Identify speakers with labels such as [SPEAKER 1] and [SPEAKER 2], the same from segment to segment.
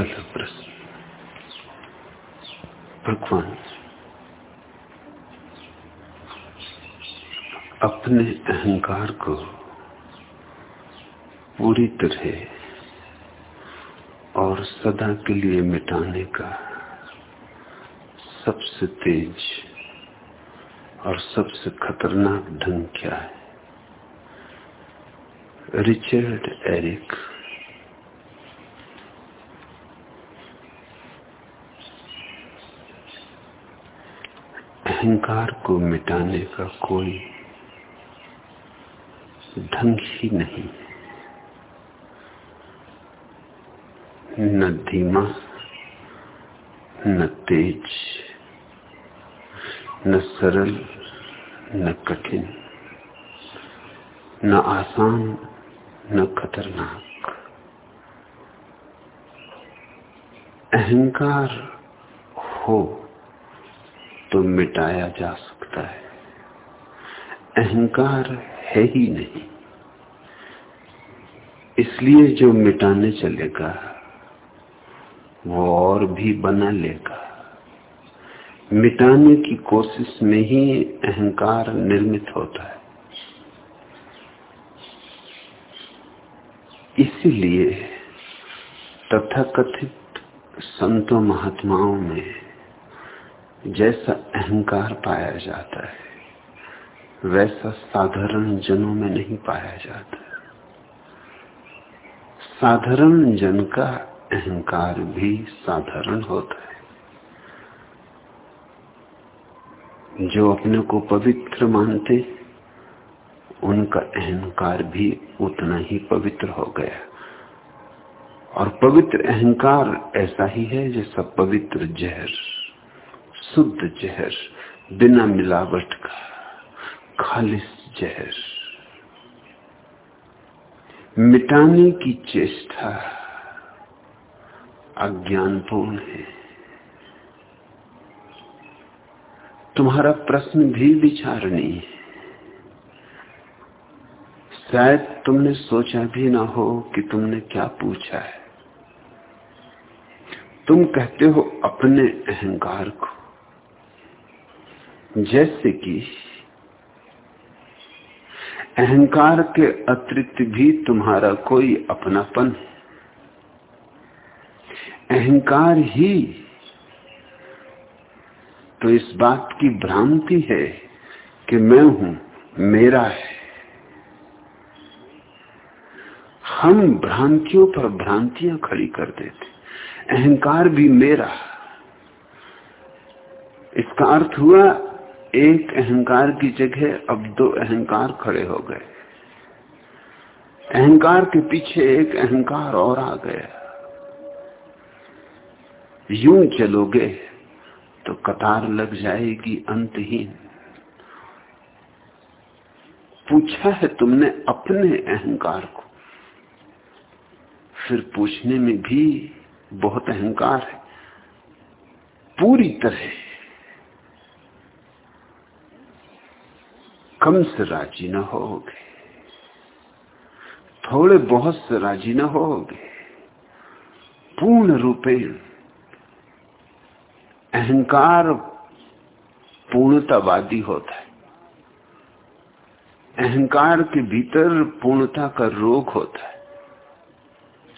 [SPEAKER 1] पहला प्रश्न। भगवान, अपने अहंकार को पूरी तरह और सदा के लिए मिटाने का सबसे तेज और सबसे खतरनाक ढंग क्या है? रिचर्ड एरिक अहंकार को मिटाने का कोई ढंग ही नहीं न धीमा, न तेज, न सरल, न कठिन, न आसान, न खतरनाक। अहंकार हो तो मिटाया जा सकता है। अहंकार है ही नहीं। इसलिए जो मिटाने चलेगा, वो और भी बना लेगा। मिटाने की कोशिश में ही अहंकार निर्मित होता है। इसीलिए तथाकथित संतों महात्माओं में जैसा अहंकार पाया जाता है, वैसा साधारण जनों में नहीं पाया जाता साधारण जन का अहंकार भी साधारण होता है। जो अपने को पवित्र मानते, उनका अहंकार भी उतना ही पवित्र हो गया। और पवित्र अहंकार ऐसा ही है जैसा पवित्र जहर। शुद्ध जहर, बिना मिलावट का, खालिश जहर। मिटाने की चेष्टा अज्ञानपूर्ण है। तुम्हारा प्रश्न भी विचारणीय है। शायद तुमने सोचा भी ना हो कि तुमने क्या पूछा है। तुम कहते हो अपने अहंकार को जैसे कि अहंकार के अतिरिक्त भी तुम्हारा कोई अपनापन है। अहंकार ही तो इस बात की भ्रांति है कि मैं हूँ, मेरा है। हम भ्रांतियों पर भ्रांतियाँ खड़ी कर देते अहंकार भी मेरा। इसका अर्थ हुआ एक अहंकार की जगह अब दो अहंकार खड़े हो गए। अहंकार के पीछे एक अहंकार और आ गया। यूँ चलोगे तो कतार लग जाएगी अंतहीन। पूछा है तुमने अपने अहंकार को? फिर पूछने में भी बहुत अहंकार है। पूरी तरह कम से राज़ी न होगे। थोड़े बहुत से राज़ी न होगे। पूर्ण रूपेण अहंकार पूर्णतावादी होता है। अहंकार के भीतर पूर्णता का रोग होता है।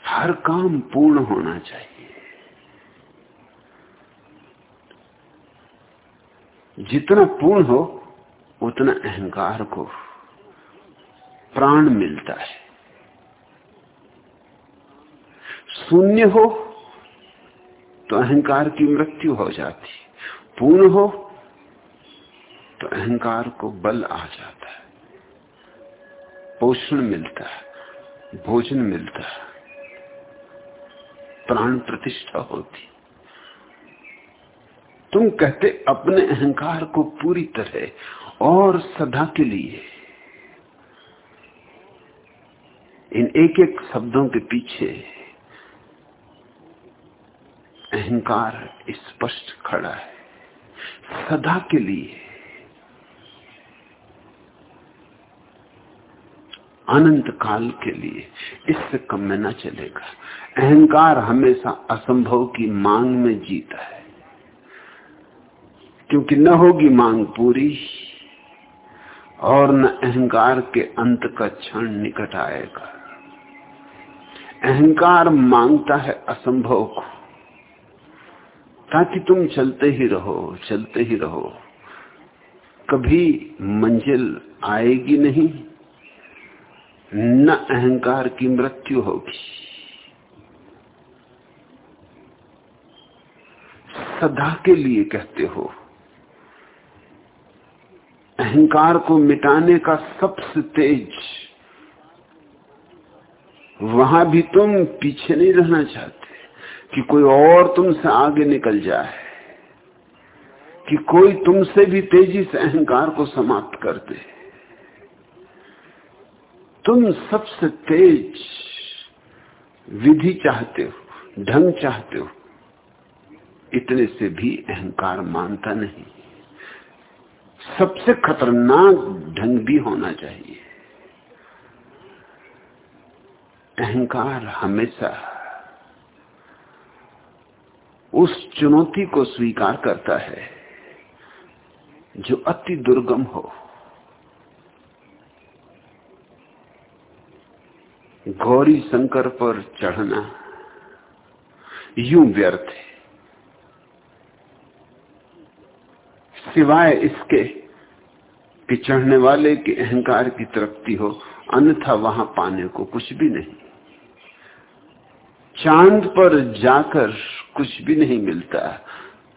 [SPEAKER 1] हर काम पूर्ण होना चाहिए। जितना पूर्ण हो उतना अहंकार को प्राण मिलता है। शून्य हो तो अहंकार की मृत्यु हो जाती पूर्ण हो तो अहंकार को बल आ जाता है। पोषण मिलता है, भोजन मिलता है, प्राण प्रतिष्ठा होती तुम कहते अपने अहंकार को पूरी तरह और सदा के लिए। इन एक एक शब्दों के पीछे अहंकार स्पष्ट खड़ा है। सदा के लिए अनंत काल के लिए इससे कम में न चलेगा। अहंकार हमेशा असंभव की मांग में जीता है। क्योंकि न होगी मांग पूरी और न अहंकार के अंत का क्षण निकट आएगा। अहंकार माँगता है असंभव को, ताकि तुम चलते ही रहो, चलते ही रहो। कभी मंजिल आएगी नहीं, न अहंकार की मृत्यु होगी। सदा के लिए कहते हो अहंकार को मिटाने का सबसे तेज। वहाँ भी तुम पीछे नहीं रहना चाहते कि कोई और तुमसे आगे निकल जाए, कि कोई तुमसे भी तेज़ी से अहंकार को समाप्त कर दे। तुम सबसे तेज विधि चाहते हो, ढंग चाहते हो, इतने से भी अहंकार मानता नहीं। सबसे खतरनाक ढंग भी होना चाहिए। अहंकार हमेशा उस चुनौती को स्वीकार करता है जो अति दुर्गम हो। गौरी शंकर पर चढ़ना यूँ व्यर्थ है। सिवाय इसके कि चढ़ने वाले के अहंकार की तृप्ति हो, अन्यथा वहाँ पाने को कुछ भी नहीं। चाँद पर जाकर कुछ भी नहीं मिलता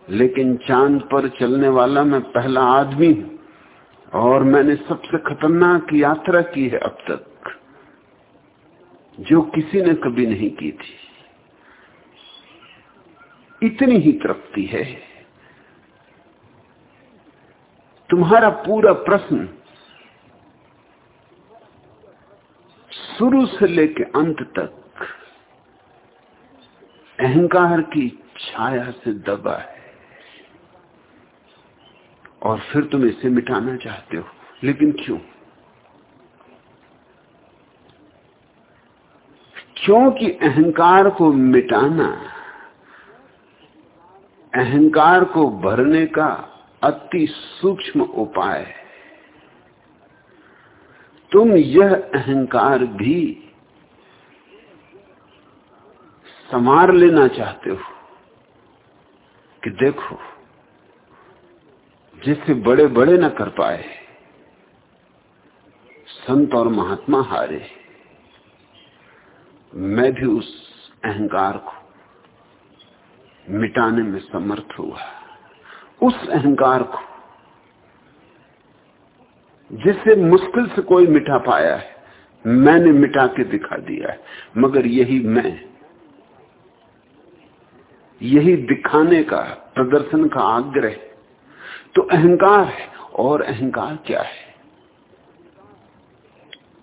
[SPEAKER 1] लेकिन चाँद पर चलने वाला मैं पहला आदमी हूँ, और मैंने सबसे खतरनाक यात्रा की है अब तक, जो किसी ने कभी नहीं की थी। इतनी ही तृप्ति है। तुम्हारा पूरा प्रश्न शुरू से लेकर अंत तक अहंकार की छाया से दबा है। और फिर तुम इसे मिटाना चाहते हो। लेकिन क्यों? क्योंकि अहंकार को मिटाना, अहंकार को भरने का अति सूक्ष्म उपाय तुम यह अहंकार भी समार लेना चाहते हो कि देखो जिससे बड़े बड़े न कर पाए, संत और महात्मा हारे। मैं भी उस अहंकार को मिटाने में समर्थ हुआ। उस अहंकार को जिसे मुश्किल से कोई मिटा पाया है, मैंने मिटा के दिखा दिया है। मगर यही मैं, यही दिखाने का, प्रदर्शन का आग्रह तो अहंकार है, और अहंकार क्या है?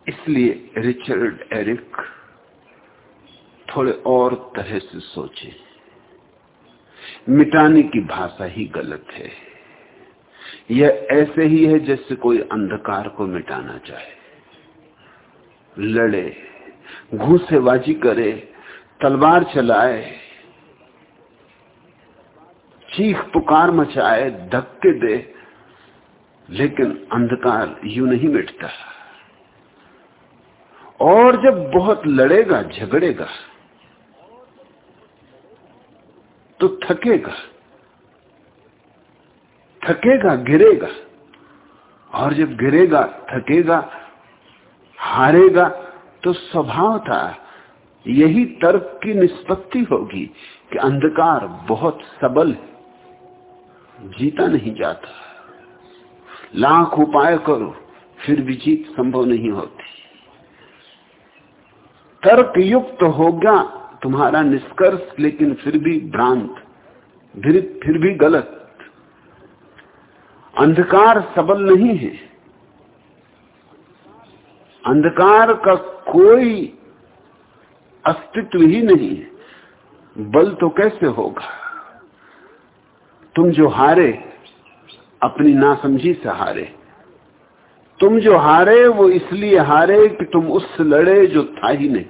[SPEAKER 1] इसलिए रिचर्ड एरिक थोड़े और तरह से सोचे। मिटाने की भाषा ही गलत है। यह ऐसे ही है जैसे कोई अंधकार को मिटाना चाहे। लड़े, घूसेबाजी करे, तलवार चलाए, चीख पुकार मचाए, धक्के दे, लेकिन अंधकार यू नहीं मिटता। और जब बहुत लड़ेगा, झगड़ेगा तो थकेगा थकेगा, गिरेगा। और जब गिरेगा, थकेगा, हारेगा तो स्वभाव था यही तर्क की निष्पत्ति होगी कि अंधकार बहुत सबल जीता नहीं जाता। लाख उपाय करो, फिर भी जीत संभव नहीं होती। तर्क युक्त होगा तुम्हारा निष्कर्ष लेकिन फिर भी भ्रांत फिर, भी गलत। अंधकार सबल नहीं है। अंधकार का कोई अस्तित्व ही नहीं है। बल तो कैसे होगा? तुम जो हारे अपनी नासमझी से हारे। तुम जो हारे वो इसलिए हारे कि तुम उससे लड़े जो था ही नहीं।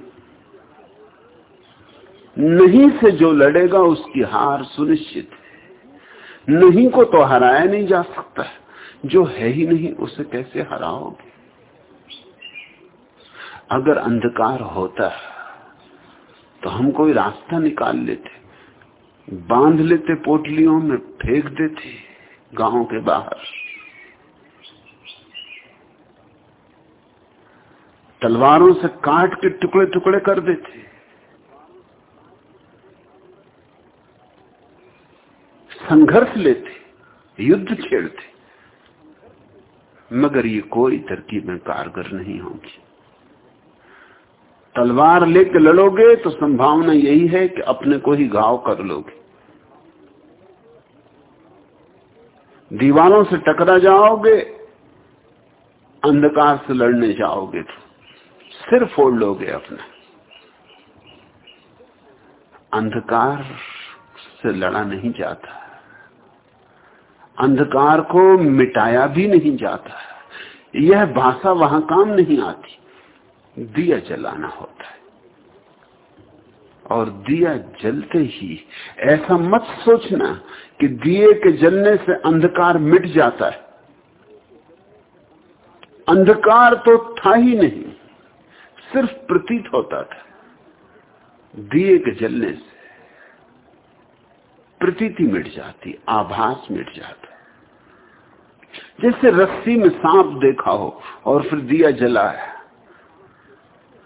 [SPEAKER 1] नहीं से जो लड़ेगा उसकी हार सुनिश्चित है। नहीं को तो हराया नहीं जा सकता जो है ही नहीं, उसे कैसे हराओगे? अगर अंधकार होता तो हम कोई रास्ता निकाल लेते। बाँध लेते पोटलियों में, फेंक देते गाँव के बाहर। तलवारों से काट के टुकड़े टुकड़े कर देते। संघर्ष लेते, युद्ध छेड़ते, मगर ये कोई तरकीब में कारगर नहीं होगी। तलवार लेके लड़ोगे तो संभावना यही है कि अपने को ही घाव कर लोगे। दीवारों से टकरा जाओगे, अंधकार से लड़ने जाओगे तो सिर फोड़ लोगे अपना। अंधकार से लड़ा नहीं जाता। अंधकार को मिटाया भी नहीं जाता यह भाषा वहाँ काम नहीं आती। दिया जलाना होता है। और दिया जलते ही ऐसा मत सोचना कि दिए के जलने से अंधकार मिट जाता है। अंधकार तो था ही नहीं, सिर्फ़ प्रतीत होता था। दिए के जलने से प्रतीति मिट जाती, आभास मिट जाता। जैसे रस्सी में सांप देखा हो और फिर दिया जलाया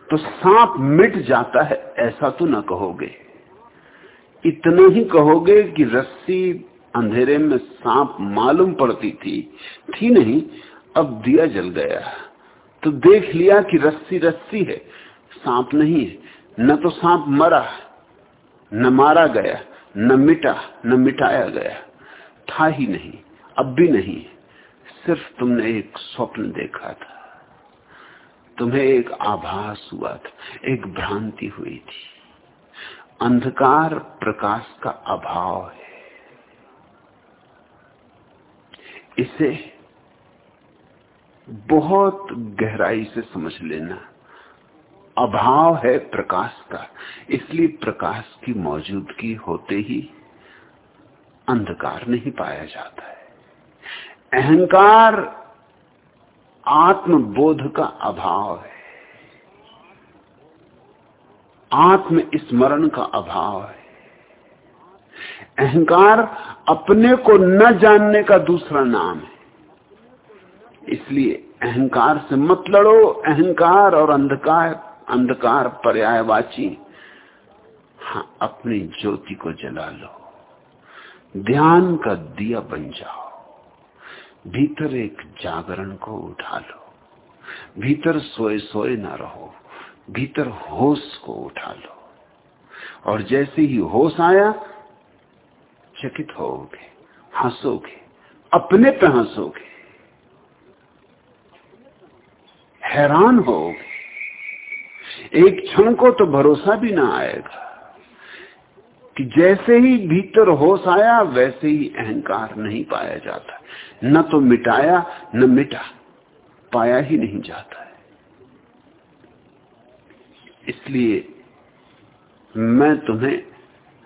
[SPEAKER 1] तो सांप मिट जाता है, ऐसा तो ना कहोगे। इतना ही कहोगे कि रस्सी अंधेरे में सांप मालूम पड़ती थी थी नहीं, अब दिया जल गया। तो देख लिया कि रस्सी रस्सी है, सांप नहीं है। न तो सांप मरा, न मारा गया न मिटा, न मिटाया गया। था ही नहीं, अब भी नहीं। सिर्फ़ तुमने एक स्वप्न देखा था। तुम्हें एक आभास हुआ था, एक भ्रांति हुई थी। अंधकार प्रकाश का अभाव है। इसे बहुत गहराई से समझ लेना। अभाव है प्रकाश का। इसलिए प्रकाश की मौजूदगी होते ही अंधकार नहीं पाया जाता है। अहंकार आत्मबोध का अभाव है। आत्म स्मरण का अभाव है। अहंकार अपने को न जानने का दूसरा नाम है। इसलिए अहंकार से मत लड़ो। अहंकार और अंधकार अंधकार, पर्यायवाची हाँ अपनी ज्योति को जला लो। ध्यान का दिया बन जाओ। भीतर एक जागरण को उठा लो। भीतर सोए सोए ना रहो। भीतर होश को उठा लो। और जैसे ही होश आया, चकित होगे, हंसोगे, अपने पे हंसोगे, हैरान होगे। एक क्षण को तो भरोसा भी ना आएगा कि जैसे ही भीतर होश आया, वैसे ही अहंकार नहीं पाया जाता। न तो मिटाया, न मिटा, पाया ही नहीं जाता है। इसलिए मैं तुम्हें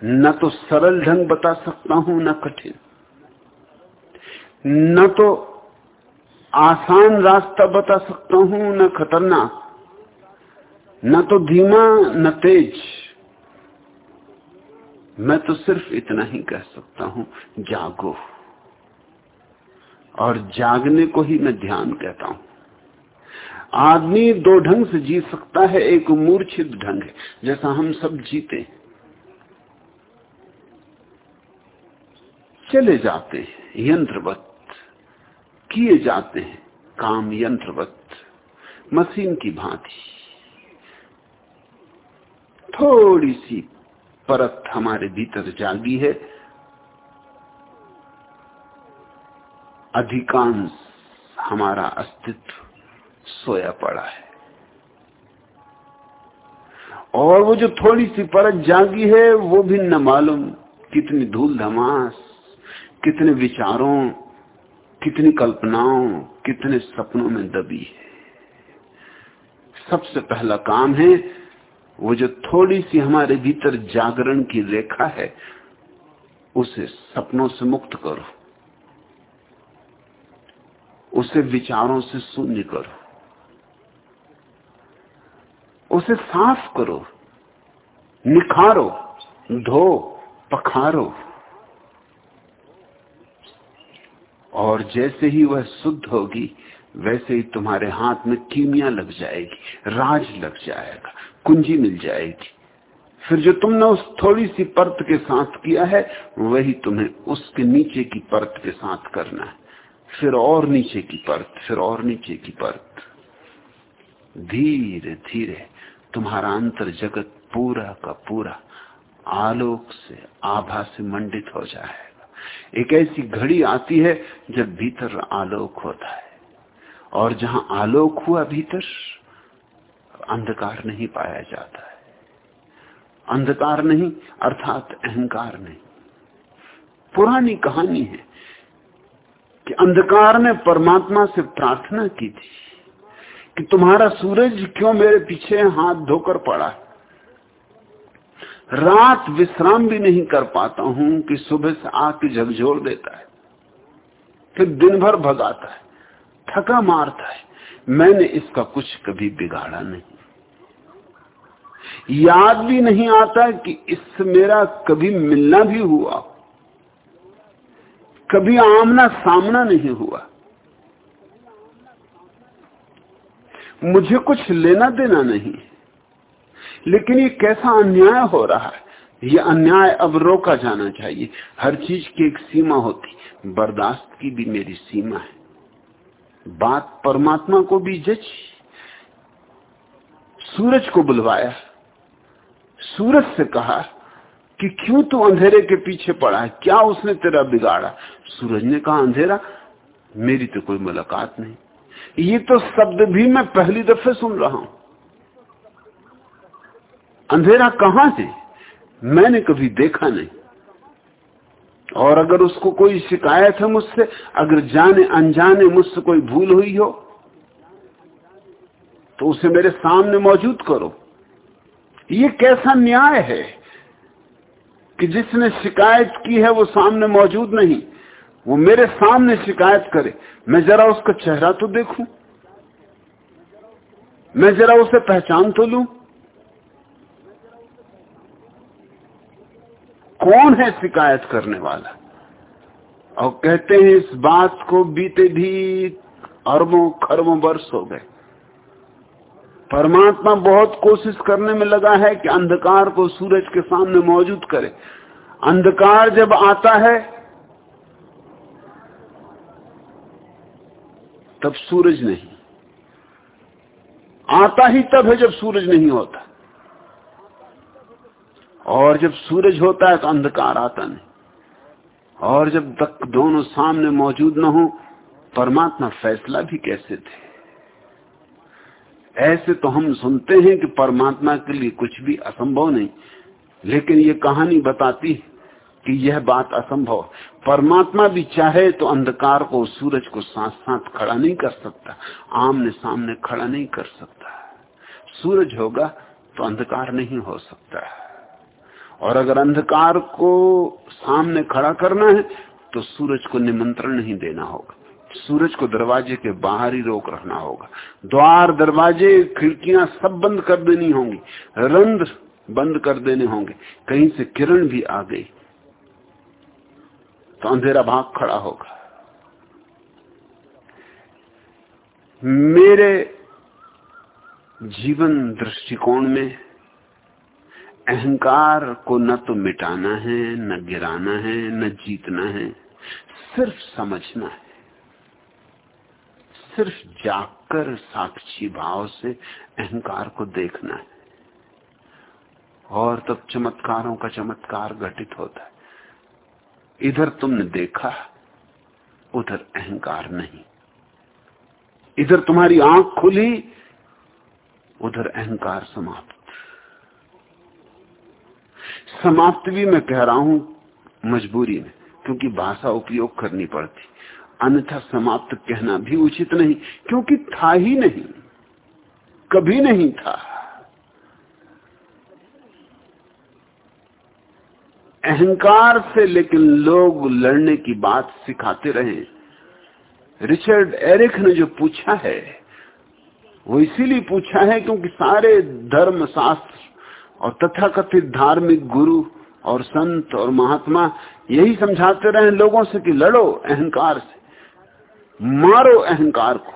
[SPEAKER 1] न तो सरल ढंग बता सकता हूँ, न कठिन। न तो आसान रास्ता बता सकता हूँ, न खतरनाक। न तो धीमा, न तेज। मैं तो सिर्फ़ इतना ही कह सकता हूँ, जागो। और जागने को ही मैं ध्यान कहता हूँ। आदमी दो ढंग से जी सकता है, एक मूर्छित ढंग है, जैसा हम सब जीते चले जाते हैं, यंत्रवत। किए जाते हैं, काम यंत्रवत। मशीन की भांति। थोड़ी सी परत हमारे भीतर जागी है। अधिकांश हमारा अस्तित्व सोया पड़ा है। और वो जो थोड़ी सी परत जागी है, वो भी न मालूम कितनी धूल धमास कितने विचारों, कितनी कल्पनाओं, कितने सपनों में दबी है। सबसे पहला काम है वो जो थोड़ी सी हमारे भीतर जागरण की रेखा है, उसे सपनों से मुक्त करो। उसे विचारों से शून्य करो। उसे साफ़ करो। निखारो, धो, पखारो। और जैसे ही वह शुद्ध होगी वैसे ही तुम्हारे हाथ में कीमिया लग जाएगी, राज लग जाएगा, कुंजी मिल जाएगी। फिर जो तुमने उस थोड़ी सी परत के साथ किया है, वही तुम्हें उसके नीचे की परत के साथ करना है। फिर और नीचे की परत, फिर और नीचे की परत। धीरे धीरे तुम्हारा अंतर जगत पूरा का पूरा आलोक से, आभा से मंडित हो जाएगा। एक ऐसी घड़ी आती है जब भीतर आलोक होता है। और जहाँ आलोक हुआ भीतर, अंधकार नहीं पाया जाता है। अंधकार नहीं, अर्थात अहंकार नहीं। पुरानी कहानी है कि अंधकार ने परमात्मा से प्रार्थना की थी कि तुम्हारा सूरज क्यों मेरे पीछे हाथ धोकर पड़ा रात विश्राम भी नहीं कर पाता हूँ कि सुबह से आके झकझोर देता है, फिर दिन भर भगाता है। थका मारता है। मैंने इसका कुछ कभी बिगाड़ा नहीं। याद भी नहीं आता कि इससे मेरा कभी मिलना भी हुआ। कभी आमना सामना नहीं हुआ। मुझे कुछ लेना देना नहीं। लेकिन ये कैसा अन्याय हो रहा है? ये अन्याय अब रोका जाना चाहिए। हर चीज़ की एक सीमा होती। बर्दाश्त की भी मेरी सीमा है। बात परमात्मा को भी जच सूरज को बुलवाया, सूरज से कहा कि क्यों तू अंधेरे के पीछे पड़ा है? क्या उसने तेरा बिगाड़ा? सूरज ने कहा, अंधेरा, मेरी तो कोई मुलाकात नहीं। ये तो शब्द भी मैं पहली दफे सुन रहा हूँ। अंधेरा कहाँ से? मैंने कभी देखा नहीं। और अगर उसको कोई शिकायत है मुझसे, अगर जाने, अनजाने मुझसे कोई भूल हुई हो तो उसे मेरे सामने मौजूद करो। ये कैसा न्याय है कि जिसने शिकायत की है वो सामने मौजूद नहीं, वो मेरे सामने शिकायत करे। मैं जरा उसका चेहरा तो देखूँ, मैं जरा उसे पहचान तो लू कौन है शिकायत करने वाला? और कहते हैं, इस बात को बीते भी अरबों, खरबों वर्ष हो गए। परमात्मा बहुत कोशिश करने में लगा है कि अंधकार को सूरज के सामने मौजूद करे। अंधकार जब आता है, तब सूरज नहीं। आता ही तब है जब सूरज नहीं होता। और जब सूरज होता है तो अंधकार आता नहीं। और जब तक दोनों सामने मौजूद न हो, परमात्मा फैसला भी कैसे थे? ऐसे तो हम सुनते हैं कि परमात्मा के लिए कुछ भी असंभव नहीं, लेकिन ये कहानी बताती कि यह बात असंभव परमात्मा भी चाहे तो अंधकार को, सूरज को साथ साथ खड़ा नहीं कर सकता आमने सामने खड़ा नहीं कर सकता। सूरज होगा तो अंधकार नहीं हो सकता। है और अगर अंधकार को सामने खड़ा करना है तो सूरज को निमंत्रण नहीं देना होगा। सूरज को दरवाजे के बाहर ही रोक रखना होगा। द्वार, दरवाजे, खिड़कियाँ सब बंद कर देनी होंगी। रंध्र बंद कर देने होंगे। कहीं से किरण भी आ गई तो अंधेरा भाग खड़ा होगा। मेरे जीवन दृष्टिकोण में अहंकार को न तो मिटाना है, न गिराना है, न जीतना है, सिर्फ़ समझना है। सिर्फ़ जागकर साक्षी भाव से अहंकार को देखना है। और तब चमत्कारों का चमत्कार घटित होता है। इधर तुमने देखा, उधर अहंकार नहीं। इधर तुम्हारी आँख खुली, उधर अहंकार समाप्त समाप्त भी मैं कह रहा हूँ, मजबूरी में, क्योंकि भाषा उपयोग करनी पड़ती। अन्यथा समाप्त कहना भी उचित नहीं, क्योंकि था ही नहीं, कभी नहीं था। अहंकार से लेकिन लोग लड़ने की बात सिखाते रहे। रिचर्ड एरिक ने जो पूछा है, वो इसीलिए पूछा है क्योंकि सारे धर्म शास्त्र और तथाकथित धार्मिक गुरु और संत और महात्मा यही समझाते रहे लोगों से कि लड़ो अहंकार से, मारो अहंकार को,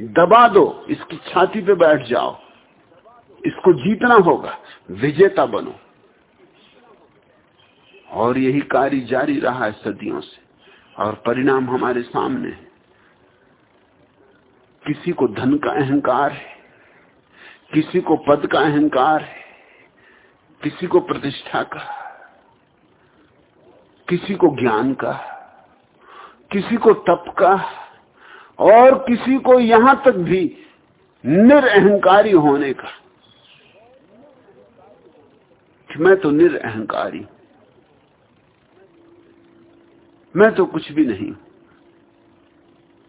[SPEAKER 1] दबा दो, इसकी छाती पे बैठ जाओ, इसको जीतना होगा, विजेता बनो। और यही कार्य जारी रहा है सदियों से, और परिणाम हमारे सामने है। किसी को धन का अहंकार है, किसी को पद का अहंकार है किसी को प्रतिष्ठा का, किसी को ज्ञान का, किसी को तप का, और किसी को यहाँ तक भी निरअहकारी होने का। मैं तो निरअहकारी मैं तो कुछ भी नहीं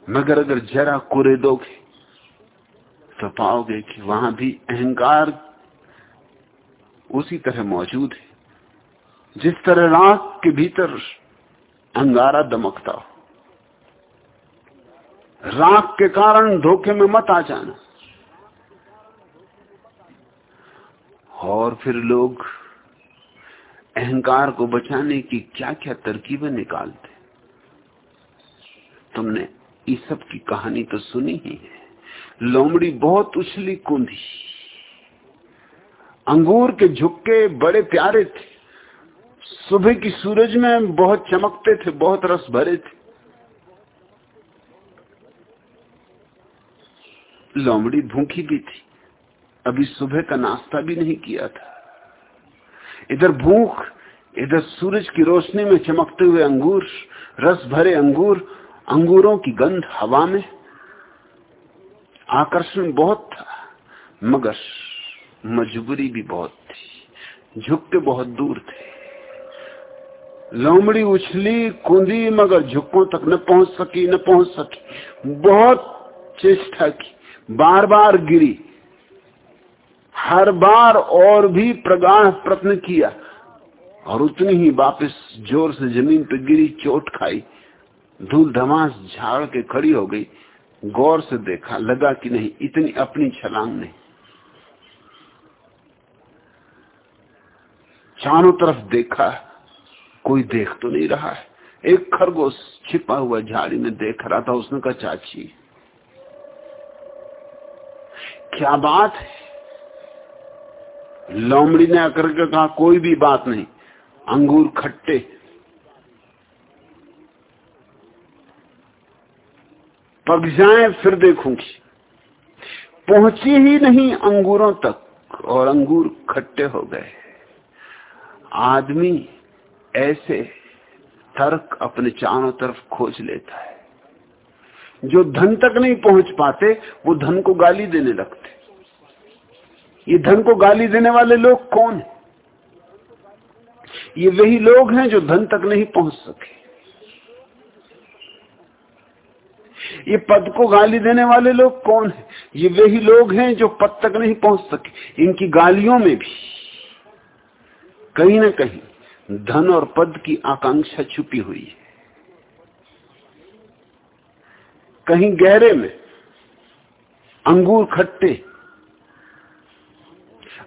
[SPEAKER 1] मगर अगर जरा कुरे दोगे तो पाओगे कि वहाँ भी अहंकार उसी तरह मौजूद है। जिस तरह राख के भीतर अंगारा दमकता हो। राख के कारण धोखे में मत आ जाना। और फिर लोग अहंकार को बचाने की क्या क्या तरकीबें निकालते तुमने इस सब की कहानी तो सुनी ही है। लोमड़ी बहुत उछली कूदी। अंगूर के झुक्के बड़े प्यारे थे। सुबह की सूरज में बहुत चमकते थे, बहुत रस भरे थे। लोमड़ी भूखी भी थी। अभी सुबह का नाश्ता भी नहीं किया था। इधर भूख, इधर सूरज की रोशनी में चमकते हुए अंगूर, रस भरे अंगूर, अंगूरों की गंध हवा में। आकर्षण बहुत था, मगर मजबूरी भी बहुत थी। झुकते बहुत दूर थे। लोमड़ी उछली, कूदी, मगर झुक्कों तक न पहुँच सकी, न पहुँच सकी। बहुत चेष्टा की। बार बार गिरी। हर बार और भी प्रगाढ़ प्रश्न किया। और उतनी ही वापस ज़ोर से ज़मीन पर गिरी, चोट खाई। धूल धमास झाड़ के खड़ी हो गई। गौर से देखा, लगा कि नहीं, इतनी अपनी छलांग नहीं। चारों तरफ़ देखा, कोई देख तो नहीं रहा है। एक खरगोश छिपा हुआ झाड़ी में देख रहा था, उसने कहा, चाची, क्या बात है? लोमड़ी ने आकर के कहा, कोई भी बात नहीं, अंगूर खट्टे। पक जाए, फिर देखूँगी। पहुँची ही नहीं अंगूरों तक, और अंगूर खट्टे हो गए। आदमी ऐसे तर्क अपने चारों तरफ़ खोज लेता है। जो धन तक नहीं पहुँच पाते, वो धन को गाली देने लगते। ये धन को गाली देने वाले लोग कौन है? ये वही लोग हैं जो धन तक नहीं पहुँच सके। ये पद को गाली देने वाले लोग कौन है? ये वही लोग हैं जो पद तक नहीं पहुँच सके। इनकी गालियों में भी कहीं ना कहीं धन और पद की आकांक्षा छुपी हुई है। कहीं गहरे में अंगूर खट्टे।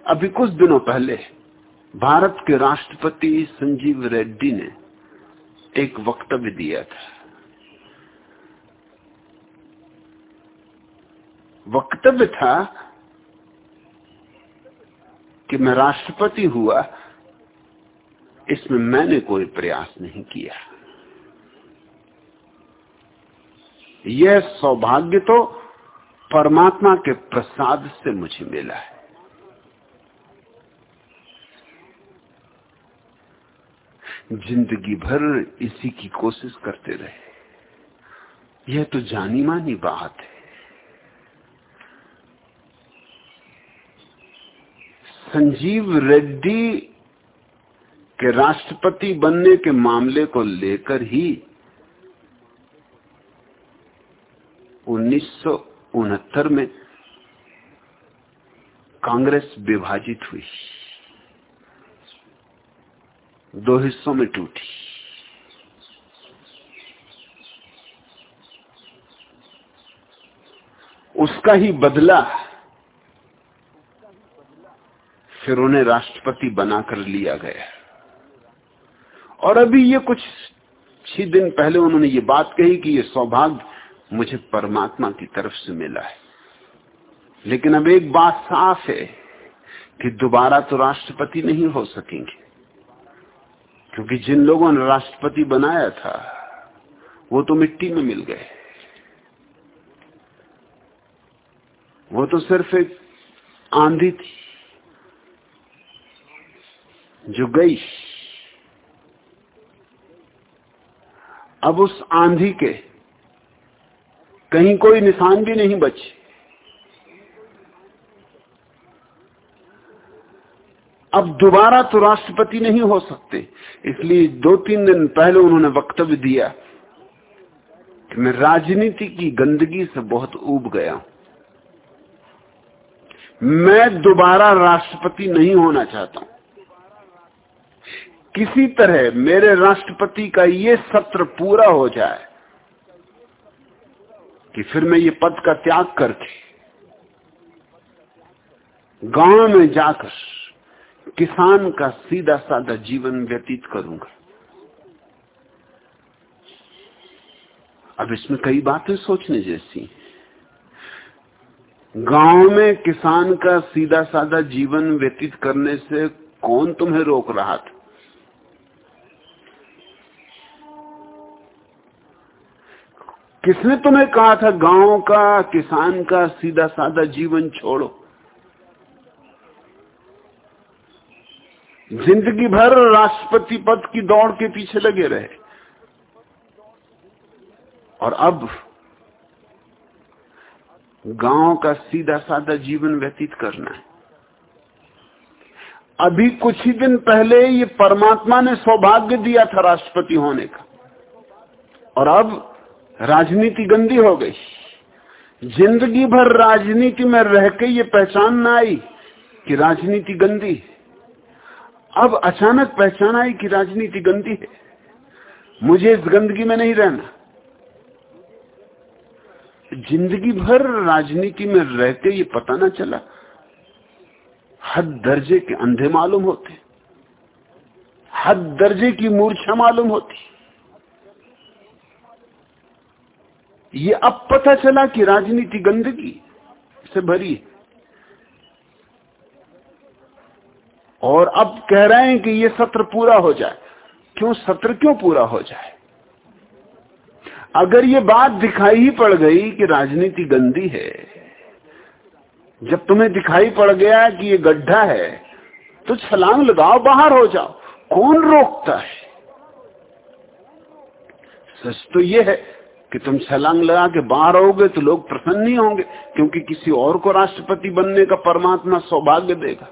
[SPEAKER 1] अभी कुछ दिनों पहले भारत के राष्ट्रपति संजीव रेड्डी ने एक वक्तव्य दिया था। वक्तव्य था कि मैं राष्ट्रपति हुआ इसमें मैंने कोई प्रयास नहीं किया। यह सौभाग्य तो परमात्मा के प्रसाद से मुझे मिला है। ज़िंदगी भर इसी की कोशिश करते रहे। यह तो जानी मानी बात है। संजीव रेड्डी कि राष्ट्रपति बनने के मामले को लेकर ही उन्नीस में कांग्रेस विभाजित हुई। दो हिस्सों में टूटी। उसका ही बदला फिर उन्हें राष्ट्रपति बनाकर लिया गया। और अभी ये कुछ छह दिन पहले उन्होंने ये बात कही कि ये सौभाग्य मुझे परमात्मा की तरफ़ से मिला है। लेकिन अब एक बात साफ़ है कि दोबारा तो राष्ट्रपति नहीं हो सकेंगे। क्योंकि जिन लोगों ने राष्ट्रपति बनाया था, वो तो मिट्टी में मिल गए। वो तो सिर्फ़ एक आंधी थी, जो गई। अब उस आंधी के कहीं कोई निशान भी नहीं बचे। अब दोबारा तो राष्ट्रपति नहीं हो सकते। इसलिए दो तीन दिन पहले उन्होंने वक्तव्य दिया कि मैं राजनीति की गंदगी से बहुत उब गया मैं दोबारा राष्ट्रपति नहीं होना चाहता हूँ। किसी तरह मेरे राष्ट्रपति का ये सत्र पूरा हो जाए कि फिर मैं ये पद का त्याग करके गाँव में जाकर किसान का सीधा साधा जीवन व्यतीत करूँगा। अब इसमें कई बातें सोचने जैसी गाँव में किसान का सीधा साधा जीवन व्यतीत करने से कौन तुम्हें रोक रहा था? किसने तुम्हें कहा था, गाँव का, किसान का सीधा साधा जीवन छोड़ो? ज़िंदगी भर राष्ट्रपति पद की दौड़ के पीछे लगे रहे। और अब गाँव का सीधा साधा जीवन व्यतीत करना है। अभी कुछ ही दिन पहले ये परमात्मा ने सौभाग्य दिया था राष्ट्रपति होने का। और अब राजनीति गंदी हो गई। ज़िंदगी भर राजनीति में रह के ये पहचान ना आई कि राजनीति गंदी अब अचानक पहचान आई कि राजनीति गंदी है। मुझे इस गंदगी में नहीं रहना। ज़िंदगी भर राजनीति में रह के ये पता ना चला। हद दर्जे के अंधे मालूम होते। हद दर्जे की मूर्छा मालूम होती। ये अब पता चला कि राजनीति गंदगी से भरी है। और अब कह रहे हैं कि ये सत्र पूरा हो जाए। क्यों? सत्र क्यों पूरा हो जाए? अगर ये बात दिखाई ही पड़ गई कि राजनीति गंदी है, जब तुम्हें दिखाई पड़ गया कि ये गड्ढा है तो छलांग लगाओ, बाहर हो जाओ। कौन रोकता है? सच तो ये है कि तुम छलांग लगा के बाहर आओगे तो लोग प्रसन्न नहीं होंगे, क्योंकि किसी और को राष्ट्रपति बनने का परमात्मा सौभाग्य देगा।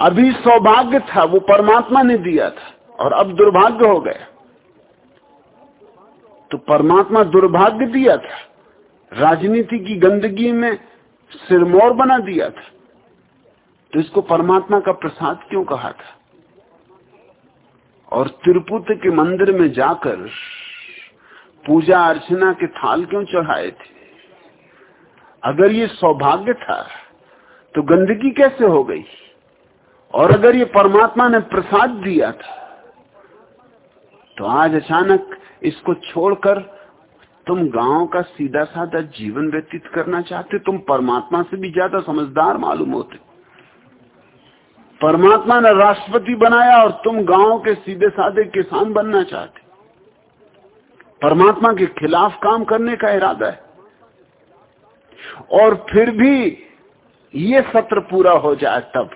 [SPEAKER 1] अभी सौभाग्य था, वो परमात्मा ने दिया था, और अब दुर्भाग्य हो गया। तो परमात्मा दुर्भाग्य दिया था, राजनीति की गंदगी में सिरमौर बना दिया था तो इसको परमात्मा का प्रसाद क्यों कहा था? और तिरुपति के मंदिर में जाकर पूजा अर्चना के थाल क्यों चढ़ाए थे? अगर ये सौभाग्य था तो गंदगी कैसे हो गई? और अगर ये परमात्मा ने प्रसाद दिया था तो आज अचानक इसको छोड़कर तुम गाँव का सीधा साधा जीवन व्यतीत करना चाहते, तुम परमात्मा से भी ज़्यादा समझदार मालूम होते। परमात्मा ने राष्ट्रपति बनाया और तुम गाँव के सीधे साधे किसान बनना चाहते। परमात्मा के खिलाफ काम करने का इरादा है। और फिर भी ये सत्र पूरा हो जाए तब,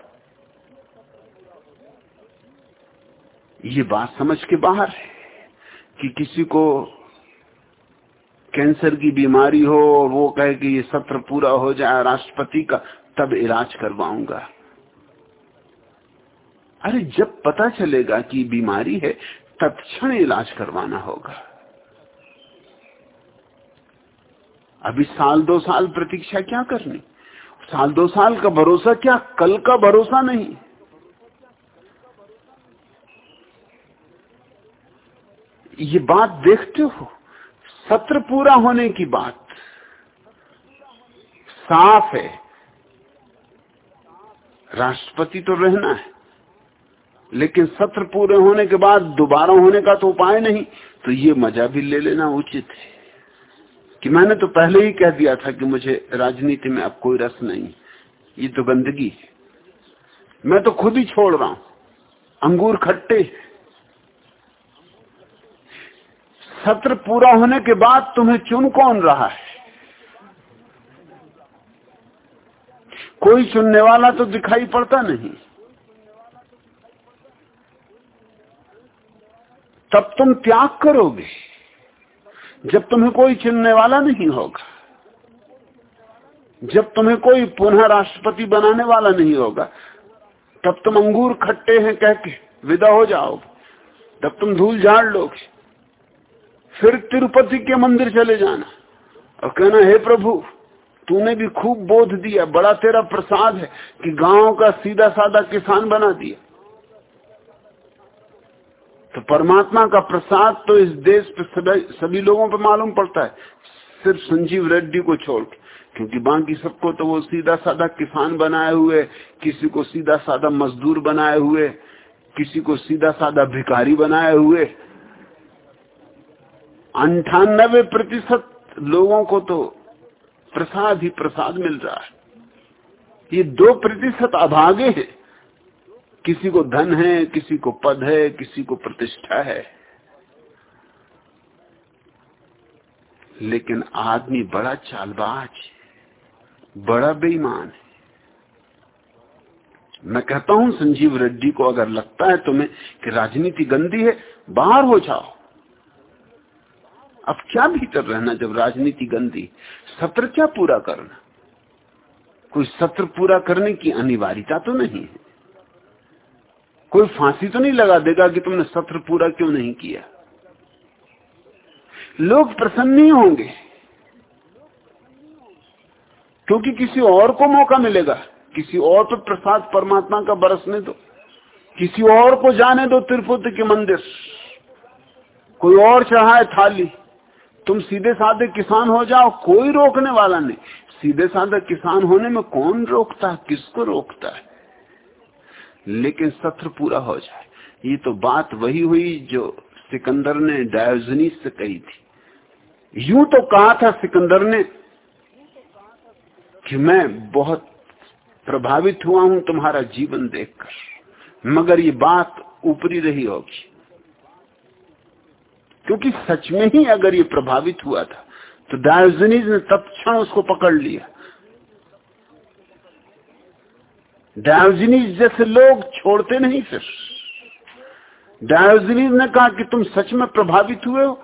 [SPEAKER 1] ये बात समझ के बाहर है कि किसी को कैंसर की बीमारी हो और वो कहे कि ये सत्र पूरा हो जाए राष्ट्रपति का, तब इलाज करवाऊँगा। अरे जब पता चलेगा कि बीमारी है, तत्क्षण इलाज करवाना होगा। अभी साल दो साल प्रतीक्षा क्या करनी? साल दो साल का भरोसा क्या? कल का भरोसा नहीं। ये बात देखते हो, सत्र पूरा होने की बात। साफ़ है। राष्ट्रपति तो रहना है, लेकिन सत्र पूरे होने के बाद दोबारा होने का तो उपाय नहीं तो ये मज़ा भी ले लेना उचित है। कि मैंने तो पहले ही कह दिया था कि मुझे राजनीति में अब कोई रस नहीं। ये तो गंदगी है। मैं तो खुद ही छोड़ रहा हूँ। अंगूर खट्टे सत्र पूरा होने के बाद तुम्हें चुन कौन रहा है? कोई चुनने वाला तो दिखाई पड़ता नहीं। तब तुम त्याग करोगे। जब तुम्हें कोई चुनने वाला नहीं होगा, जब तुम्हें कोई पुनः राष्ट्रपति बनाने वाला नहीं होगा, तब तुम अंगूर खट्टे हैं कह के विदा हो जाओगे, तब तुम धूल झाड़ लोगे, फिर तिरुपति के मंदिर चले जाना। और कहना, हे प्रभु, तूने भी खूब बोध दिया, बड़ा तेरा प्रसाद है कि गाँव का सीधा साधा किसान बना दिया। तो परमात्मा का प्रसाद तो इस देश पे सभी, सभी लोगों पे मालूम पड़ता है। सिर्फ़ संजीव रेड्डी को छोड़ क्योंकि बाकी सबको तो वो सीधा साधा किसान बनाए हुए किसी को सीधा साधा मजदूर बनाए हुए किसी को सीधा साधा भिकारी बनाए हुए। अंठानबे प्रतिशत लोगों को तो प्रसाद ही प्रसाद मिल रहा है। ये दो प्रतिशत अभागे हैं। किसी को धन है, किसी को पद है, किसी को प्रतिष्ठा है। लेकिन आदमी बड़ा चालबाज बड़ा बेईमान है। मैं कहता हूँ, संजीव रेड्डी को अगर लगता है तुम्हें कि राजनीति गंदी है, बाहर हो जाओ। अब क्या भीतर रहना जब राजनीति गंदी सत्र क्या पूरा करना? कोई सत्र पूरा करने की अनिवार्यता तो नहीं है। कोई फांसी तो नहीं लगा देगा कि तुमने सत्र पूरा क्यों नहीं किया? लोग प्रसन्न नहीं होंगे। क्योंकि किसी और को मौका मिलेगा। किसी और पर प्रसाद परमात्मा का बरसने दो। किसी और को जाने दो तिरुपति के मंदिर। कोई और चढ़ाए थाली। तुम सीधे साधे किसान हो जाओ, कोई रोकने वाला नहीं। सीधे साधे किसान होने में कौन रोकता है? किसको रोकता है? लेकिन सत्र पूरा हो जाए। ये तो बात वही हुई जो सिकंदर ने डायोजनी से कही थी। यूँ तो कहा था सिकंदर ने कि मैं बहुत प्रभावित हुआ हूँ तुम्हारा जीवन देखकर, मगर ये बात ऊपरी रही होगी। क्योंकि सच में ही अगर ये प्रभावित हुआ था तो डायोजनीज ने तब क्षण उसको पकड़ लिया। डायोजनीज जैसे लोग छोड़ते नहीं फिर। डायोजनीज ने कहा कि तुम सच में प्रभावित हुए हो।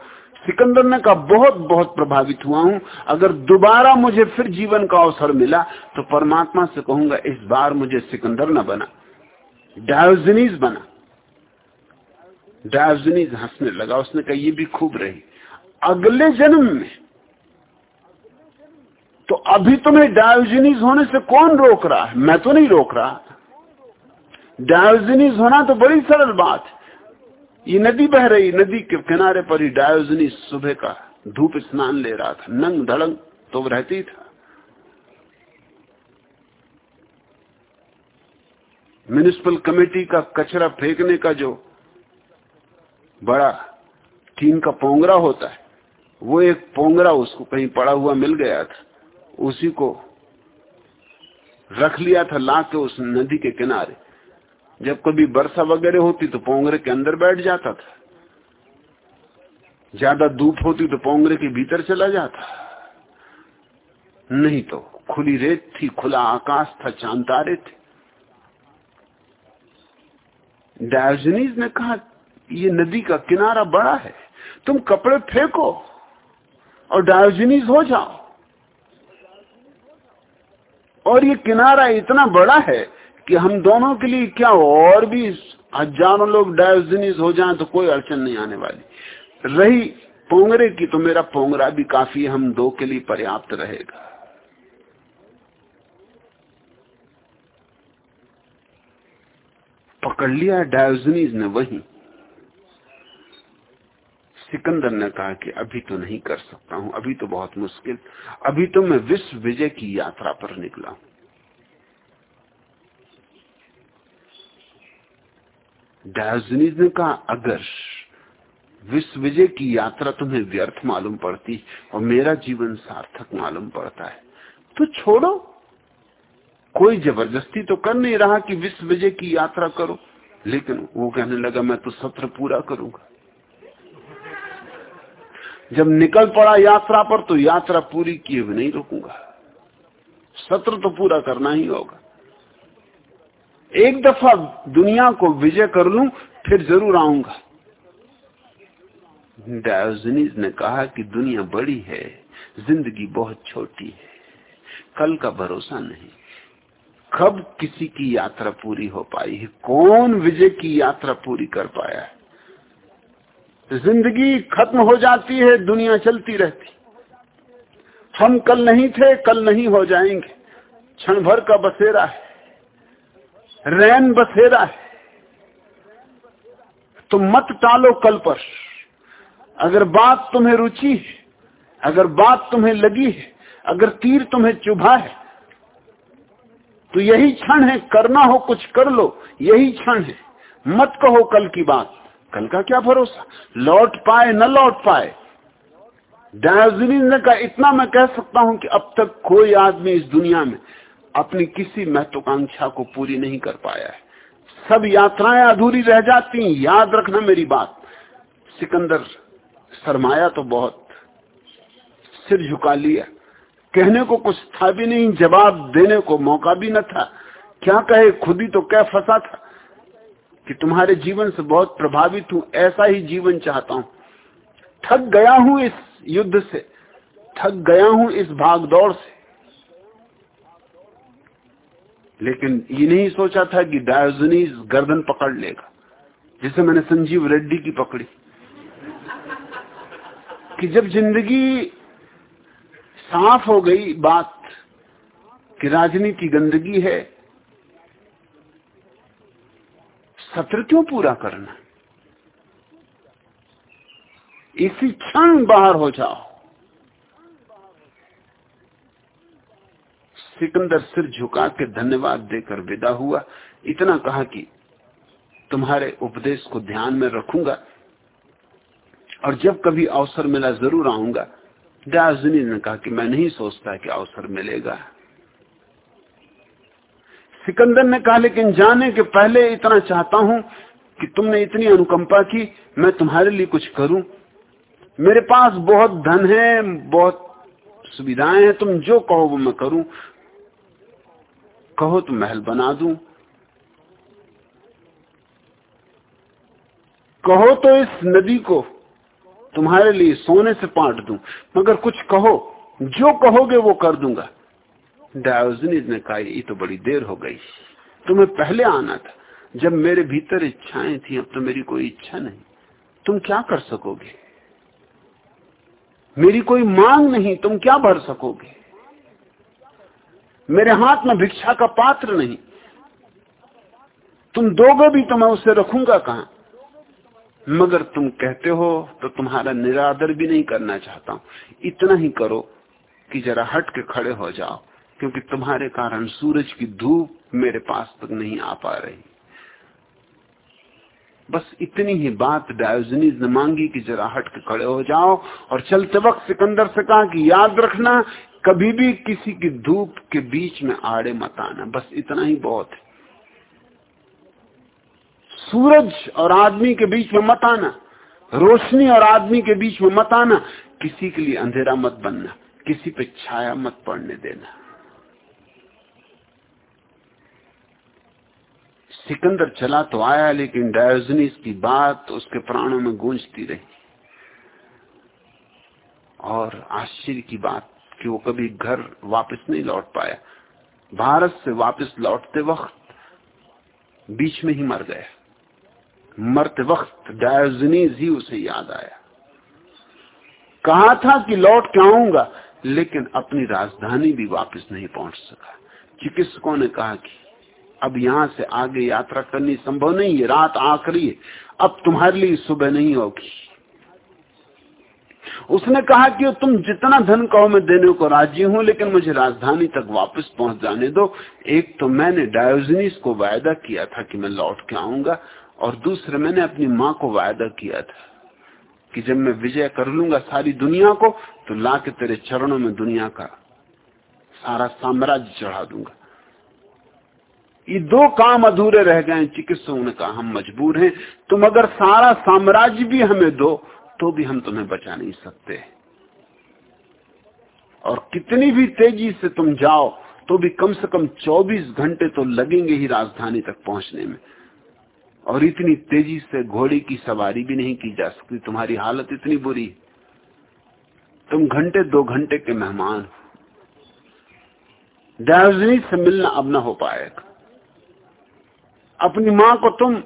[SPEAKER 1] सिकंदर ने कहा, बहुत बहुत प्रभावित हुआ हूँ। अगर दोबारा मुझे फिर जीवन का अवसर मिला तो परमात्मा से कहूँगा, इस बार मुझे सिकंदर न बना। डायोजनीज बना। डायोजनीज हंसने लगा। उसने कहा, ये भी खूब रही। अगले जन्म में तो अभी तुम्हें डायोजनीज होने से कौन रोक रहा है? मैं तो नहीं रोक रहा। डायोजनीज होना तो बड़ी सरल बात। ये नदी बह रही, नदी के किनारे पर ही डायोजनीज सुबह का धूप स्नान ले रहा था। नंग धड़ंग तो रहती था। म्यूनिसिपल कमेटी का कचरा फेंकने का जो बड़ा टीन का पोंगरा होता है, वो एक पोंगरा उसको कहीं पड़ा हुआ मिल गया था। उसी को रख लिया था ला के उस नदी के किनारे। जब कभी वर्षा वगैरह होती तो पोंगरे के अंदर बैठ जाता था। ज़्यादा धूप होती तो पोंगरे के भीतर चला जाता। नहीं तो खुली रेत थी, खुला आकाश था, चाँद तारे थे। डायोजनीज ने कहा, ये नदी का किनारा बड़ा है, तुम कपड़े फेंको और डायोजनीज हो जाओ। और ये किनारा इतना बड़ा है कि हम दोनों के लिए क्या और भी हज़ारों लोग डायोजनीज हो जाएँ तो कोई अड़चन नहीं आने वाली। रही पोंगरे की तो मेरा पोंगरा भी काफ़ी हम दो के लिए पर्याप्त रहेगा। पकड़ लिया डायोजनीज ने वही। सिकंदर ने कहा कि अभी तो नहीं कर सकता हूँ, अभी तो बहुत मुश्किल, अभी तो मैं विश्व विजय की यात्रा पर निकला हूँ। डायोजनीज ने कहा, अगर विश्व विजय की यात्रा तुम्हें व्यर्थ मालूम पड़ती और मेरा जीवन सार्थक मालूम पड़ता है तो छोड़ो। कोई ज़बरदस्ती तो कर नहीं रहा कि विश्व विजय की यात्रा करो, लेकिन वो कहने लगा, मैं तो सत्र पूरा करूँगा। जब निकल पड़ा यात्रा पर तो यात्रा पूरी किए भी नहीं रुकूँगा। सत्र तो पूरा करना ही होगा। एक दफ़ा दुनिया को विजय कर लू, फिर ज़रूर आऊँगा। डायोजनीज ने कहा कि दुनिया बड़ी है, ज़िंदगी बहुत छोटी है। कल का भरोसा नहीं। कब किसी की यात्रा पूरी हो पाई है? कौन विजय की यात्रा पूरी कर पाया है? ज़िंदगी खत्म हो जाती है, दुनिया चलती रहती। हम कल नहीं थे, कल नहीं हो जाएँगे। क्षण भर का बसेरा है, रैन बसेरा है। तो मत टालो कल पर। अगर बात तुम्हें रुचि है, अगर बात तुम्हें लगी है, अगर तीर तुम्हें चुभा है तो यही क्षण है, करना हो कुछ कर लो, यही क्षण है। मत कहो कल की बात। कल का क्या भरोसा? लौट पाए, न लौट पाए। डायोजनीज ने कहा इतना मैं कह सकता हूँ कि अब तक कोई आदमी इस दुनिया में अपनी किसी महत्वाकांक्षा को पूरी नहीं कर पाया है। सब यात्राएँ अधूरी रह जाती याद रखना मेरी बात। सिकंदर, सरमाया तो बहुत। सिर झुका लिया। कहने को कुछ था भी नहीं, जवाब देने को मौका भी न था। क्या कहे, खुद ही तो क्या फंसा था। कि तुम्हारे जीवन से बहुत प्रभावित हूँ, ऐसा ही जीवन चाहता हूँ। थक गया हूँ इस युद्ध से, थक गया हूँ इस भाग दौड़ से। लेकिन ये नहीं सोचा था कि डायोजनीज गर्दन पकड़ लेगा, जिसे मैंने संजीव रेड्डी की पकड़ी। कि जब ज़िंदगी साफ़ हो गई बात, कि राजनीति गंदगी है सत्र क्यों पूरा करना। इसी क्षण बाहर हो जाओ। सिकंदर सिर झुका के धन्यवाद देकर विदा हुआ। इतना कहा कि तुम्हारे उपदेश को ध्यान में रखूँगा और जब कभी अवसर मिला ज़रूर आऊँगा। दार्जनी ने कहा कि मैं नहीं सोचता कि अवसर मिलेगा। सिकंदर ने कहा, लेकिन जाने के पहले इतना चाहता हूँ कि तुमने इतनी अनुकंपा की, मैं तुम्हारे लिए कुछ करूँ। मेरे पास बहुत धन है, बहुत सुविधाएँ हैं, तुम जो कहो वो मैं करूँ। कहो तो महल बना दूँ। कहो तो इस नदी को तुम्हारे लिए सोने से पाट दूँ, मगर कुछ कहो, जो कहोगे वो कर दूँगा। डायोजनीज ने कहा ये तो बड़ी देर हो गई। तुम्हें पहले आना था। जब मेरे भीतर इच्छाएँ थी, अब तो मेरी कोई इच्छा नहीं। तुम क्या कर सकोगे? मेरी कोई मांग नहीं, तुम क्या भर सकोगे? मेरे हाथ में भिक्षा का पात्र नहीं। तुम दोगे भी तो मैं उसे रखूँगा कहा? मगर तुम कहते हो तो तुम्हारा निरादर भी नहीं करना चाहता हूँ। इतना ही करो कि जरा हट के खड़े हो जाओ। क्योंकि तुम्हारे कारण सूरज की धूप मेरे पास तक नहीं आ पा रही। बस इतनी ही बात डायोजनीज ने मांगी कि जरा हट के खड़े हो जाओ और चलते वक्त सिकंदर से कहा कि याद रखना, कभी भी किसी की धूप के बीच में आड़े मत आना। बस इतना ही बहुत है। सूरज और आदमी के बीच में मत आना। रोशनी और आदमी के बीच में मत आना। किसी के लिए अंधेरा मत बनना। किसी पे छाया मत पड़ने देना। सिकंदर चला तो आया, लेकिन डायोजनीस की बात उसके प्राणों में गूंजती रही। और आश्चर्य की बात कि वो कभी घर वापस नहीं लौट पाया। भारत से वापस लौटते वक्त बीच में ही मर गया। मरते वक्त डायोजनीज ही उसे याद आया। कहा था कि लौट के आऊँगा, लेकिन अपनी राजधानी भी वापस नहीं पहुँच सका। चिकित्सकों ने कहा कि अब यहाँ से आगे यात्रा करनी संभव नहीं है, रात आखिरी है, अब तुम्हारे लिए सुबह नहीं होगी। उसने कहा कि तुम जितना धन कहो मैं देने को राज़ी हूँ, लेकिन मुझे राजधानी तक वापस पहुँच जाने दो। एक तो मैंने डायोजनीस को वायदा किया था कि मैं लौट के आऊँगा, और दूसरे मैंने अपनी माँ को वायदा किया था कि जब मैं विजय कर लूँगा सारी दुनिया को तो ला के तेरे चरणों में दुनिया का सारा साम्राज्य चढ़ा दूँगा। ये दो काम अधूरे रह गए चिकित्सकों ने कहा, हम मजबूर हैं, तुम अगर सारा साम्राज्य भी हमें दो तो भी हम तुम्हें बचा नहीं सकते। और कितनी भी तेज़ी से तुम जाओ तो भी कम से कम 24 घंटे तो लगेंगे ही राजधानी तक पहुँचने में। और इतनी तेज़ी से घोड़े की सवारी भी नहीं की जा सकती, तुम्हारी हालत इतनी बुरी। तुम घंटे, दो घंटे के मेहमान। डायोजनी से मिलना अब ना हो पाएगा। अपनी माँ को तुम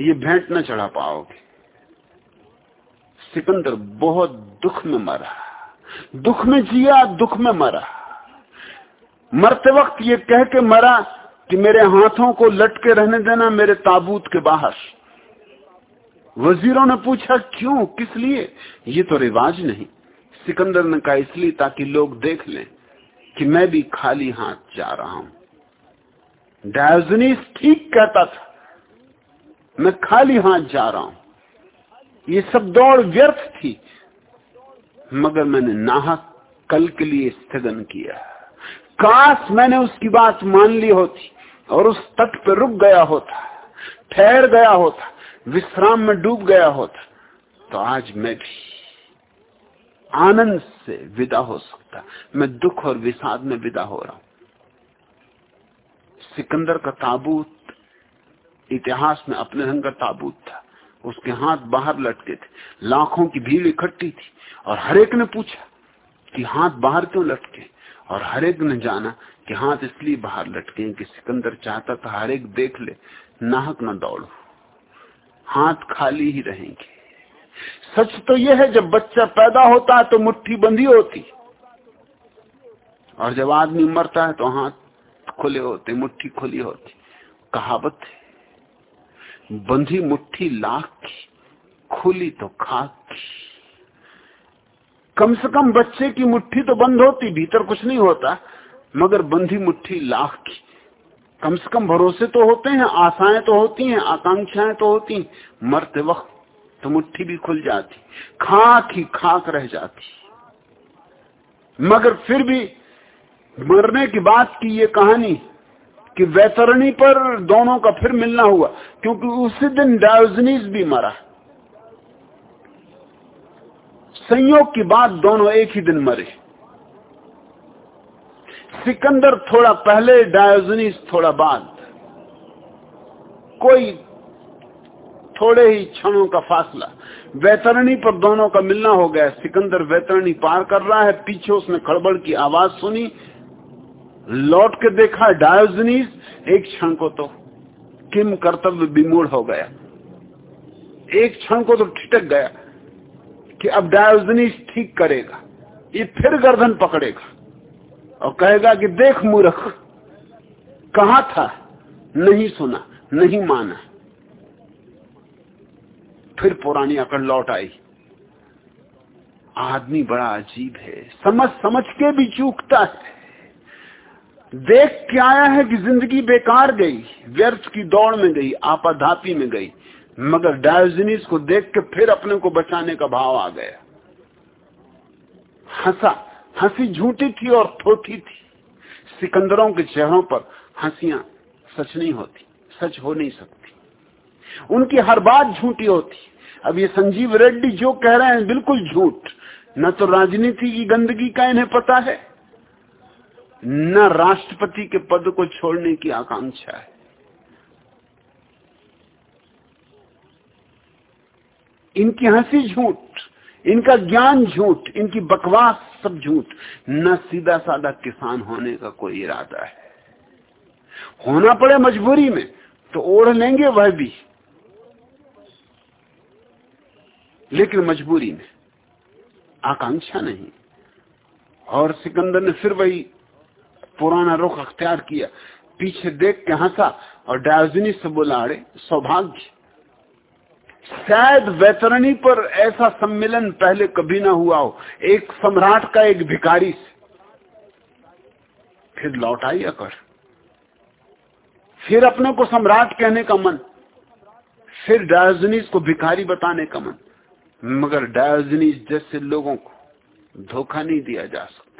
[SPEAKER 1] ये भेंट न चढ़ा पाओगे। सिकंदर बहुत दुख में मरा। दुख में जिया, दुख में मरा। मरते वक्त ये कह के मरा कि मेरे हाथों को लटके रहने देना मेरे ताबूत के बाहर। वजीरों ने पूछा, क्यों? किस लिए? ये तो रिवाज नहीं। सिकंदर ने कहा, इसलिए ताकि लोग देख लें कि मैं भी खाली हाथ जा रहा हूँ। डायोजनीस ठीक कहता था, मैं खाली हाथ जा रहा हूँ। ये सब दौड़ व्यर्थ थी, मगर मैंने नाहक कल के लिए स्थगन किया। काश मैंने उसकी बात मान ली होती और उस तट पर रुक गया होता, ठहर गया होता, विश्राम में डूब गया होता तो आज मैं भी आनंद से विदा हो सकता। मैं दुख और विषाद में विदा हो रहा हूँ। सिकंदर का ताबूत, इतिहास में अपने रंग का ताबूत था। उसके हाथ बाहर लटके थे, लाखों की भीड़ इकट्ठी थी। और हरेक ने पूछा कि हाथ बाहर क्यों लटके? और हरेक ने जाना कि हाथ इसलिए बाहर लटके कि सिकंदर चाहता था हर एक देख ले, नाहक न दौड़ो। हाथ खाली ही रहेंगे। सच तो यह है, जब बच्चा पैदा होता है तो मुट्ठी बंधी होती। और जब आदमी मरता है तो हाथ खुले होते, मुट्ठी खुली होती। कहावत है, बंधी मुट्ठी लाख की खुली तो खाक। की कम से कम बच्चे की मुट्ठी तो बंद होती, भीतर कुछ नहीं होता, मगर बंधी मुट्ठी लाख। की कम से कम भरोसे तो होते हैं, आशाएँ तो होती हैं, आकांक्षाएँ तो होती हैं, मरते वक्त तो मुट्ठी भी खुल जाती, खाक ही खाक रह जाती। मगर फिर भी मरने की बात की ये कहानी कि वैतरणी पर दोनों का फिर मिलना हुआ, क्योंकि उसी दिन डायोजनीस भी मरा। संयोग की बात दोनों एक ही दिन मरे। सिकंदर थोड़ा पहले, डायोजनीस थोड़ा बाद। कोई थोड़े ही क्षणों का फासला। वैतरणी पर दोनों का मिलना हो गया। सिकंदर वैतरणी पार कर रहा है। पीछे उसने खड़बड़ की आवाज़ सुनी। लौट के देखा डायोजनीस, एक क्षण को तो किम कर्तव्य विमूढ़ हो गया। एक क्षण को तो ठिटक गया कि अब डायोजनीस ठीक करेगा, ये फिर गर्दन पकड़ेगा और कहेगा कि देख मूर्ख, कहा था? नहीं सुना, नहीं माना। फिर पुरानी अकड़ लौट आई। आदमी बड़ा अजीब है, समझ समझ के भी चूकता है। देख के आया है कि ज़िंदगी बेकार गई, व्यर्थ की दौड़ में गई आपाधापी में गई, मगर डायोजनीस को देख के फिर अपने को बचाने का भाव आ गया। हंसा, हँसी झूठी थी और थोथी थी। सिकंदरों के चेहरों पर हंसियाँ सच नहीं होती, सच हो नहीं सकती। उनकी हर बात झूठी होती। अब ये संजीव रेड्डी जो कह रहे हैं बिल्कुल झूठ। न तो राजनीति की गंदगी का इन्हें पता है न राष्ट्रपति के पद को छोड़ने की आकांक्षा है। इनकी हँसी झूठ, इनका ज्ञान झूठ, इनकी बकवास सब झूठ। न सीधा साधा किसान होने का कोई इरादा है। होना पड़े मजबूरी में तो ओढ़ लेंगे वह भी। लेकिन मजबूरी में आकांक्षा नहीं। और सिकंदर ने फिर वही पुराना रुख अख्तियार किया। पीछे देख के हंसा और डायोजनी से बोला, अरे, सौभाग्य। शायद वैतरणी पर ऐसा सम्मेलन पहले कभी ना हुआ हो। एक सम्राट का एक भिकारी से। फिर लौट आई अकर फिर अपने को सम्राट कहने का मन। फिर डायोजनीस को भिखारी बताने का मन। मगर डायोजनीस जैसे लोगों को धोखा नहीं दिया जा सकता।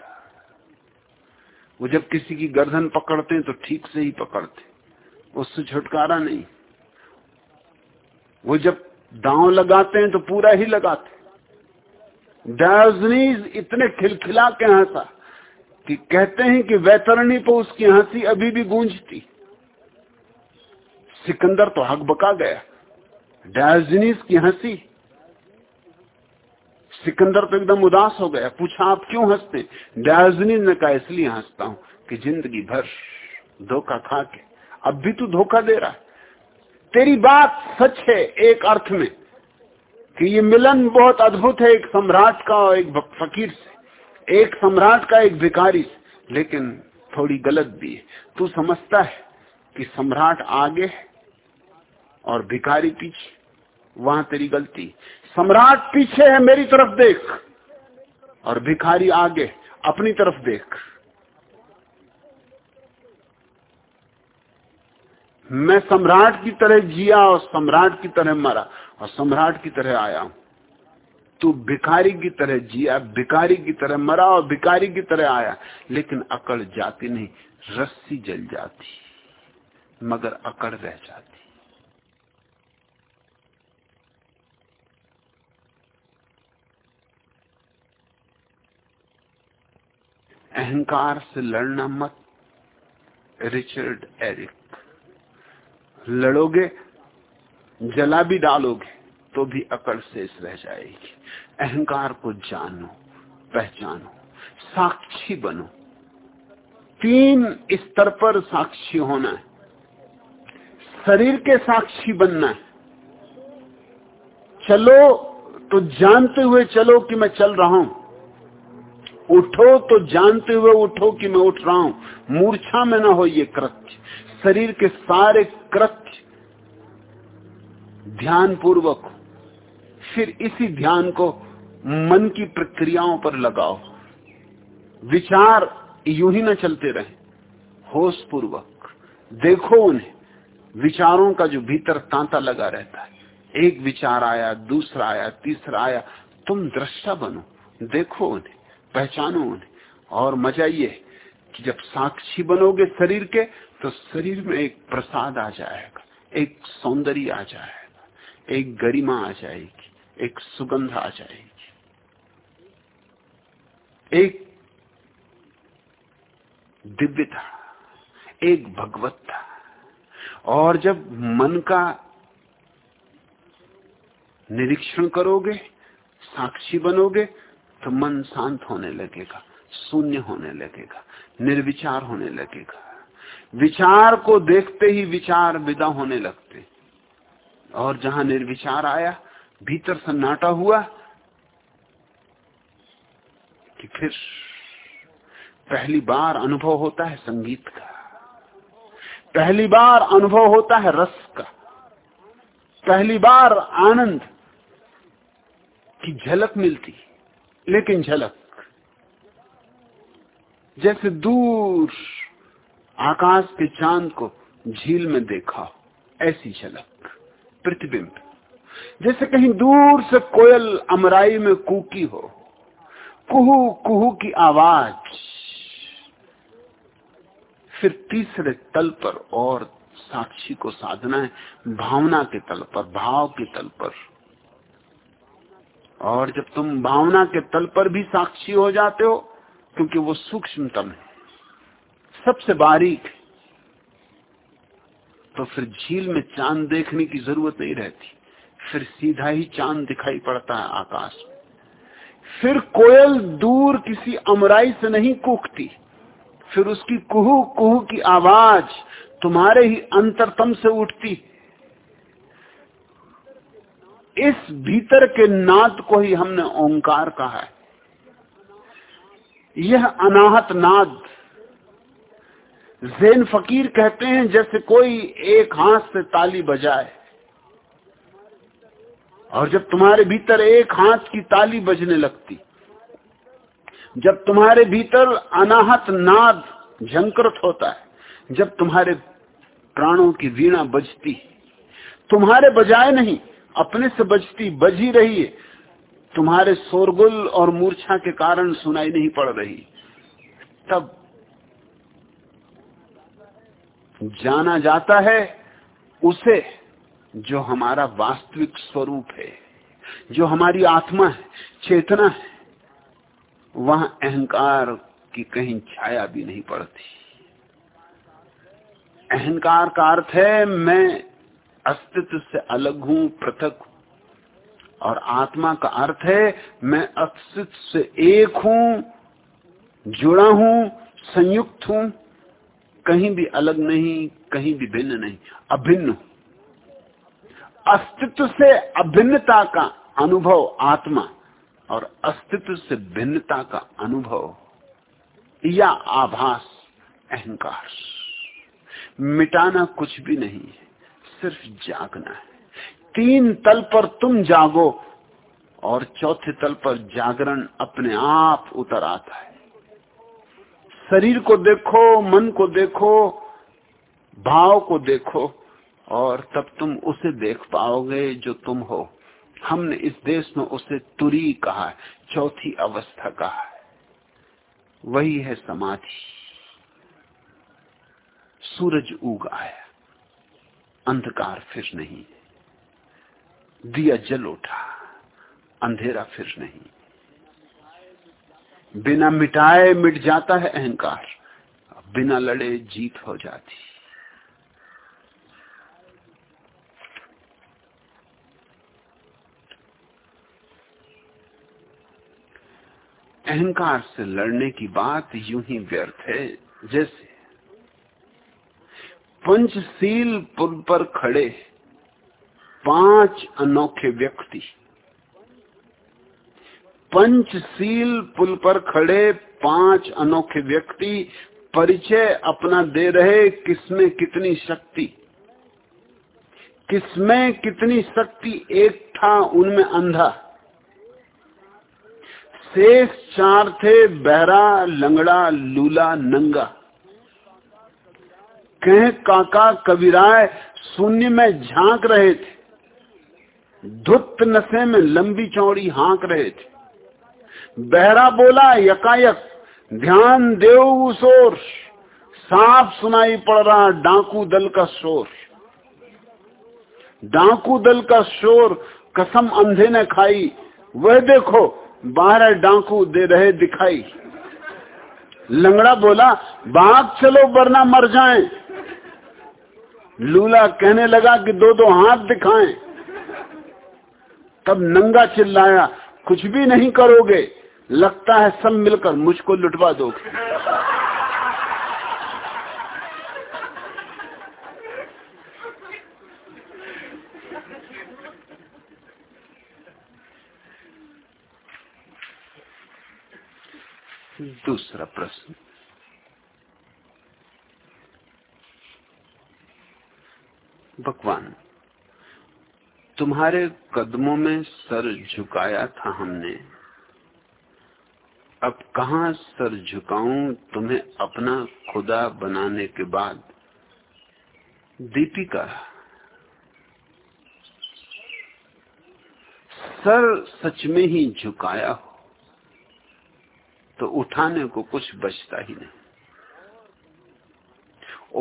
[SPEAKER 1] वो जब किसी की गर्दन पकड़ते हैं तो ठीक से ही पकड़ते उससे छुटकारा नहीं। वो जब दांव लगाते हैं तो पूरा ही लगाते डायजनीज इतने खिलखिला के हंसा कि कहते हैं कि वैतरणी पर उसकी हँसी अभी भी गूंजती। सिकंदर तो हक बका गया। डायजनीज की हँसी सिकंदर तो एकदम उदास हो गया। पूछा, आप क्यों हँसते? डायोजनीस ने कहा, इसलिए हंसता हूँ कि ज़िंदगी भर धोखा खा के। अब भी तू धोखा दे रहा तेरी बात सच है एक अर्थ में कि ये मिलन बहुत अद्भुत है एक सम्राट का और एक फकीर से। एक सम्राट का एक भिकारी से। लेकिन थोड़ी गलत भी है। तू समझता है कि सम्राट आगे है और भिखारी पीछे। वहाँ तेरी गलती सम्राट पीछे है मेरी तरफ़ देख, और भिखारी आगे, अपनी तरफ़ देख। मैं सम्राट की तरह जिया और सम्राट की तरह मरा, और सम्राट की तरह आया हूँ। तू भिखारी की तरह जिया, भिखारी की तरह मरा, और भिखारी की तरह आया। लेकिन अकड़ जाती नहीं, रस्सी जल जाती, मगर अकड़ रह जाती। अहंकार से लड़ना मत रिचर्ड एरिक लड़ोगे, जला भी डालोगे तो भी अकड़ शेष रह जाएगी। अहंकार को जानो, पहचानो, साक्षी बनो। तीन स्तर पर साक्षी होना है। शरीर के साक्षी बनना है। चलो तो जानते हुए चलो कि मैं चल रहा हूँ। उठो तो जानते हुए उठो कि मैं उठ रहा हूँ। मूर्छा में ना हो ये कृत्य। शरीर के सारे कृत्य ध्यान पूर्वक फिर इसी ध्यान को मन की प्रक्रियाओं पर लगाओ। विचार यू ही ना चलते रहे। होश पूर्वक देखो उन्हें। विचारों का जो भीतर तांता लगा रहता है। एक विचार आया, दूसरा आया, तीसरा आया। तुम दृष्टा बनो। देखो उन्हें। पहचानो उन्हें और मज़ा ये कि जब साक्षी बनोगे शरीर के तो शरीर में एक प्रसाद आ जाएगा, एक सौंदर्य आ जाएगा, एक गरिमा आ जाएगी, एक सुगंध आ जाएगी। एक दिव्यता, एक भगवत्ता। और जब मन का निरीक्षण करोगे, साक्षी बनोगे तो मन शांत होने लगेगा, शून्य होने लगेगा, निर्विचार होने लगेगा। विचार को देखते ही विचार विदा होने लगते। और जहाँ निर्विचार आया, भीतर सन्नाटा हुआ कि फिर पहली बार अनुभव होता है संगीत का। पहली बार अनुभव होता है रस का। पहली बार आनंद की झलक मिलती। है लेकिन झलक। जैसे दूर आकाश के चाँद को झील में देखा, ऐसी झलक, प्रतिबिंब। जैसे कहीं दूर से कोयल अमराई में कूकी हो कुहू कुहू की आवाज़, फिर तीसरे तल पर और साक्षी को साधना है, भावना के तल पर, भाव के तल पर। और जब तुम भावना के तल पर भी साक्षी हो जाते हो, क्योंकि वो सूक्ष्मतम है, सबसे बारीक तो फिर झील में चाँद देखने की ज़रूरत नहीं रहती। फिर सीधा ही चाँद दिखाई पड़ता है आकाश में। फिर कोयल दूर किसी अमराई से नहीं कूकती फिर उसकी कुहू कुहू की आवाज़ तुम्हारे ही अंतरतम से उठती। इस भीतर के नाद को ही हमने ओंकार कहा है। यह अनाहत नाद। जैन फकीर कहते हैं, जैसे कोई एक हाथ से ताली बजाए। और जब तुम्हारे भीतर एक हाथ की ताली बजने लगती, जब तुम्हारे भीतर अनाहत नाद झंकृत होता है, जब तुम्हारे प्राणों की वीणा बजती, तुम्हारे बजाय नहीं अपने से बजती, बज ही रही है। तुम्हारे शोरगुल और मूर्छा के कारण सुनाई नहीं पड़ रही। तब जाना जाता है उसे जो हमारा वास्तविक स्वरूप है, जो हमारी आत्मा है, चेतना है। वहाँ अहंकार की कहीं छाया भी नहीं पड़ती। अहंकार का अर्थ है, मैं अस्तित्व से अलग हूँ, पृथक हूँ। और आत्मा का अर्थ है, मैं अस्तित्व से एक हूँ, जुड़ा हूँ, संयुक्त हूँ। कहीं भी अलग नहीं, कहीं भी भिन्न नहीं, अभिन्न अस्तित्व से अभिन्नता का अनुभव आत्मा और अस्तित्व से भिन्नता का अनुभव या आभास, अहंकार। मिटाना कुछ भी नहीं है। सिर्फ़ जागना है। तीन तल पर तुम जागो और चौथे तल पर जागरण अपने आप उतर आता है। शरीर को देखो, मन को देखो, भाव को देखो और तब तुम उसे देख पाओगे जो तुम हो। हमने इस देश में उसे तुरी कहा है, चौथी अवस्था कहा है। वही है समाधि। सूरज उग आया अंधकार फिर नहीं दिया जल उठा, अंधेरा फिर नहीं। बिना मिटाए मिट जाता है अहंकार, बिना लड़े जीत हो जाती। अहंकार से लड़ने की बात यूँ ही व्यर्थ है, जैसे पंचशील पुल पर खड़े पाँच अनोखे व्यक्ति। पंचशील पुल पर खड़े पाँच अनोखे व्यक्ति परिचय अपना दे रहे किसमें कितनी शक्ति। किसमें कितनी शक्ति एक था उनमें अंधा। शेष चार थे बहरा, लंगड़ा, लूला, नंगा। कह काका कविराय शून्य में झाँक रहे थे। धुत नशे में लंबी चौड़ी हाँक रहे थे। बहरा बोला, यकायक, ध्यान देव शोर। साफ़ सुनाई पड़ रहा डाकू दल का शोर। डाकू दल का शोर कसम अंधे ने खाई। वह देखो बारह डाकू दे रहे दिखाई। लंगड़ा बोला, भाग चलो, वरना मर जाएँ। लूला कहने लगा कि दो दो हाथ दिखाएँ। तब नंगा चिल्लाया, कुछ भी नहीं करोगे, लगता है सब मिलकर मुझको लुटवा दोगे। दूसरा प्रश्न। भगवान, तुम्हारे कदमों में सर झुकाया था हमने। अब कहा सर झुकाऊं तुम्हें अपना खुदा बनाने के बाद? दीपिका, सर सच में ही झुकाया हो तो उठाने को कुछ बचता ही नहीं।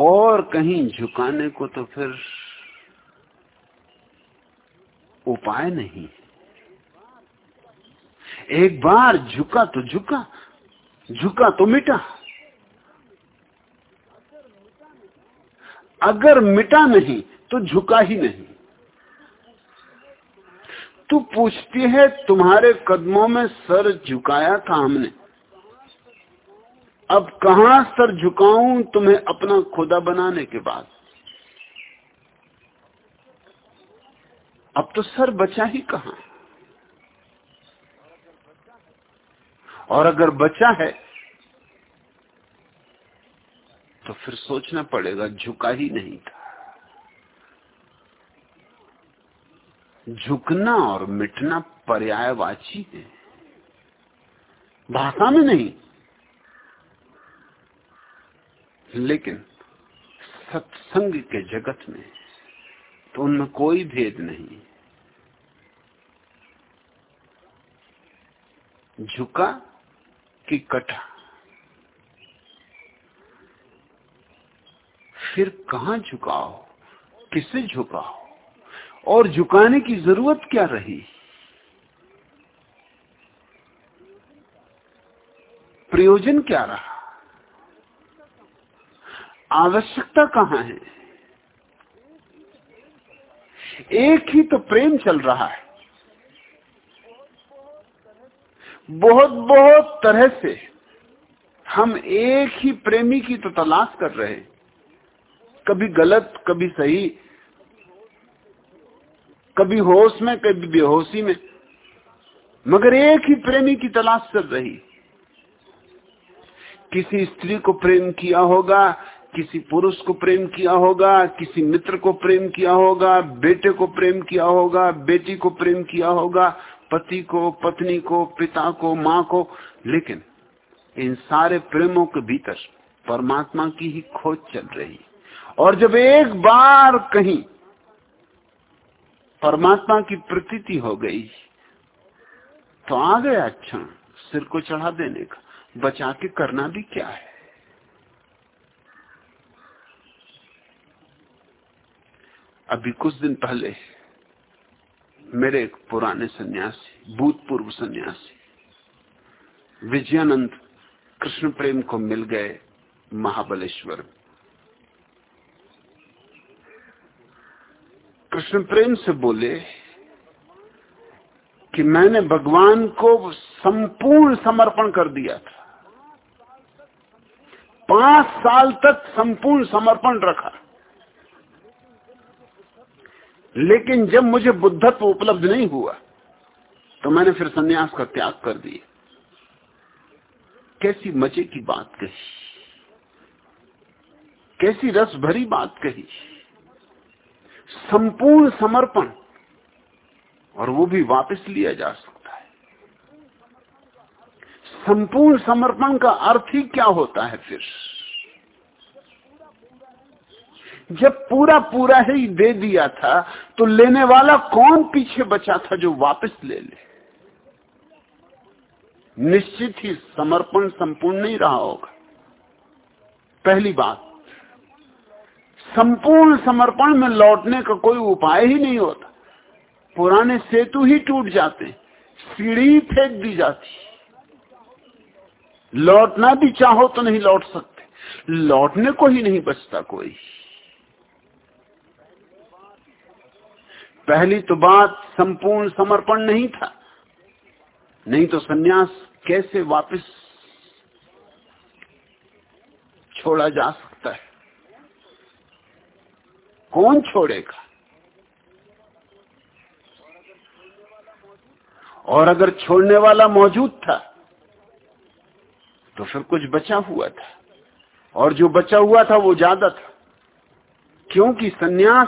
[SPEAKER 1] और कहीं झुकाने को तो फिर उपाय नहीं एक बार झुका तो झुका झुका तो मिटा। अगर मिटा नहीं तो झुका ही नहीं। तू पूछती है, तुम्हारे कदमों में सर झुकाया था हमने। अब कहा सर झुकाऊं तुम्हें अपना खुदा बनाने के बाद? अब तो सर बचा ही कहा? और अगर बचा है तो फिर सोचना पड़ेगा, झुका ही नहीं था। झुकना और मिटना पर्यायवाची है। भाषा में नहीं। लेकिन सत्संग के जगत में तो उनमें कोई भेद नहीं। झुका कि कटा। फिर कहा झुकाओ? किसे झुकाओ? और झुकाने की ज़रूरत क्या रही? प्रयोजन क्या रहा? आवश्यकता कहाँ है? एक ही तो प्रेम चल रहा है। बहुत बहुत तरह से हम एक ही प्रेमी की तो तलाश कर रहे हैं। कभी गलत, कभी सही, कभी होश में, कभी बेहोशी में, मगर एक ही प्रेमी की तलाश चल रही। किसी स्त्री को प्रेम किया होगा किसी पुरुष को प्रेम किया होगा, किसी मित्र को प्रेम किया होगा, बेटे को प्रेम किया होगा, बेटी को प्रेम किया होगा, पति को, पत्नी को, पिता को, माँ को, लेकिन इन सारे प्रेमों के भीतर परमात्मा की ही खोज चल रही। और जब एक बार कहीं परमात्मा की प्रतीति हो गई तो आ गया क्षण सिर को चढ़ा देने का, बचा के करना भी क्या है? अभी कुछ दिन पहले मेरे एक पुराने सन्यासी, भूतपूर्व सन्यासी, विजयानंद कृष्ण प्रेम को मिल गए महाबलेश्वर। कृष्ण प्रेम से बोले कि मैंने भगवान को संपूर्ण समर्पण कर दिया था। पाँच साल तक संपूर्ण समर्पण रखा। लेकिन जब मुझे बुद्धत्व उपलब्ध नहीं हुआ तो मैंने फिर सन्यास का त्याग कर दिया। कैसी मज़े की बात कही। कैसी रस भरी बात कही। संपूर्ण समर्पण, और वो भी वापस लिया जा सकता है। संपूर्ण समर्पण का अर्थ ही क्या होता है फिर? जब पूरा पूरा ही दे दिया था तो लेने वाला कौन पीछे बचा था जो वापस ले ले? निश्चित ही समर्पण संपूर्ण नहीं रहा होगा। पहली बात, संपूर्ण समर्पण में लौटने का कोई उपाय ही नहीं होता। पुराने सेतु ही टूट जाते सीढ़ी फेंक दी जाती लौटना भी चाहो तो नहीं लौट सकते, लौटने को ही नहीं बचता कोई। पहली तो बात संपूर्ण समर्पण नहीं था। नहीं तो सन्यास कैसे वापस छोड़ा जा सकता है? कौन छोड़ेगा? और अगर छोड़ने वाला मौजूद था तो फिर कुछ बचा हुआ था। और जो बचा हुआ था, वो ज़्यादा था। क्योंकि सन्यास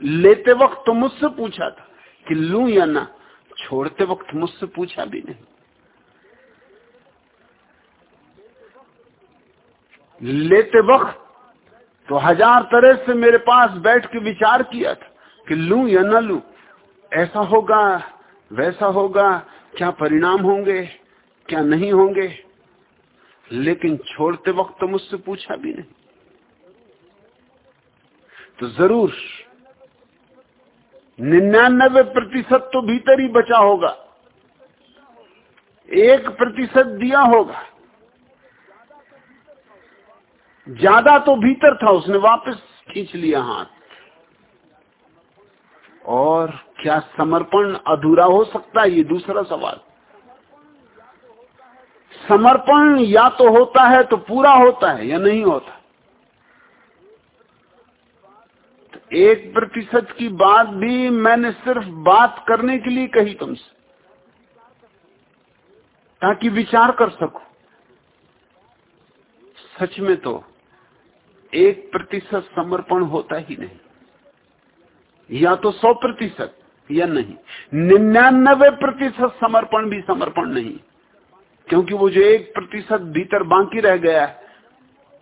[SPEAKER 1] लेते वक्त तो मुझसे पूछा था कि लू या ना, छोड़ते वक्त मुझसे पूछा भी नहीं। लेते वक्त तो हज़ार तरह से मेरे पास बैठ के विचार किया था कि लू या ना लू। ऐसा होगा, वैसा होगा, क्या परिणाम होंगे, क्या नहीं होंगे। लेकिन छोड़ते वक्त तो मुझसे पूछा भी नहीं। तो ज़रूर निन्यानबे प्रतिशत तो भीतर ही बचा होगा। एक प्रतिशत दिया होगा। ज़्यादा तो भीतर था, उसने वापस खींच लिया हाथ। और क्या समर्पण अधूरा हो सकता है, ये दूसरा सवाल। समर्पण या तो होता है तो पूरा होता है या नहीं होता। एक प्रतिशत की बात भी मैंने सिर्फ़ बात करने के लिए कही तुमसे। ताकि विचार कर सको। सच में तो एक प्रतिशत समर्पण होता ही नहीं। या तो सौ प्रतिशत या नहीं। निन्यानबे प्रतिशत समर्पण भी समर्पण नहीं। क्योंकि वो जो एक प्रतिशत भीतर बाकी रह गया है,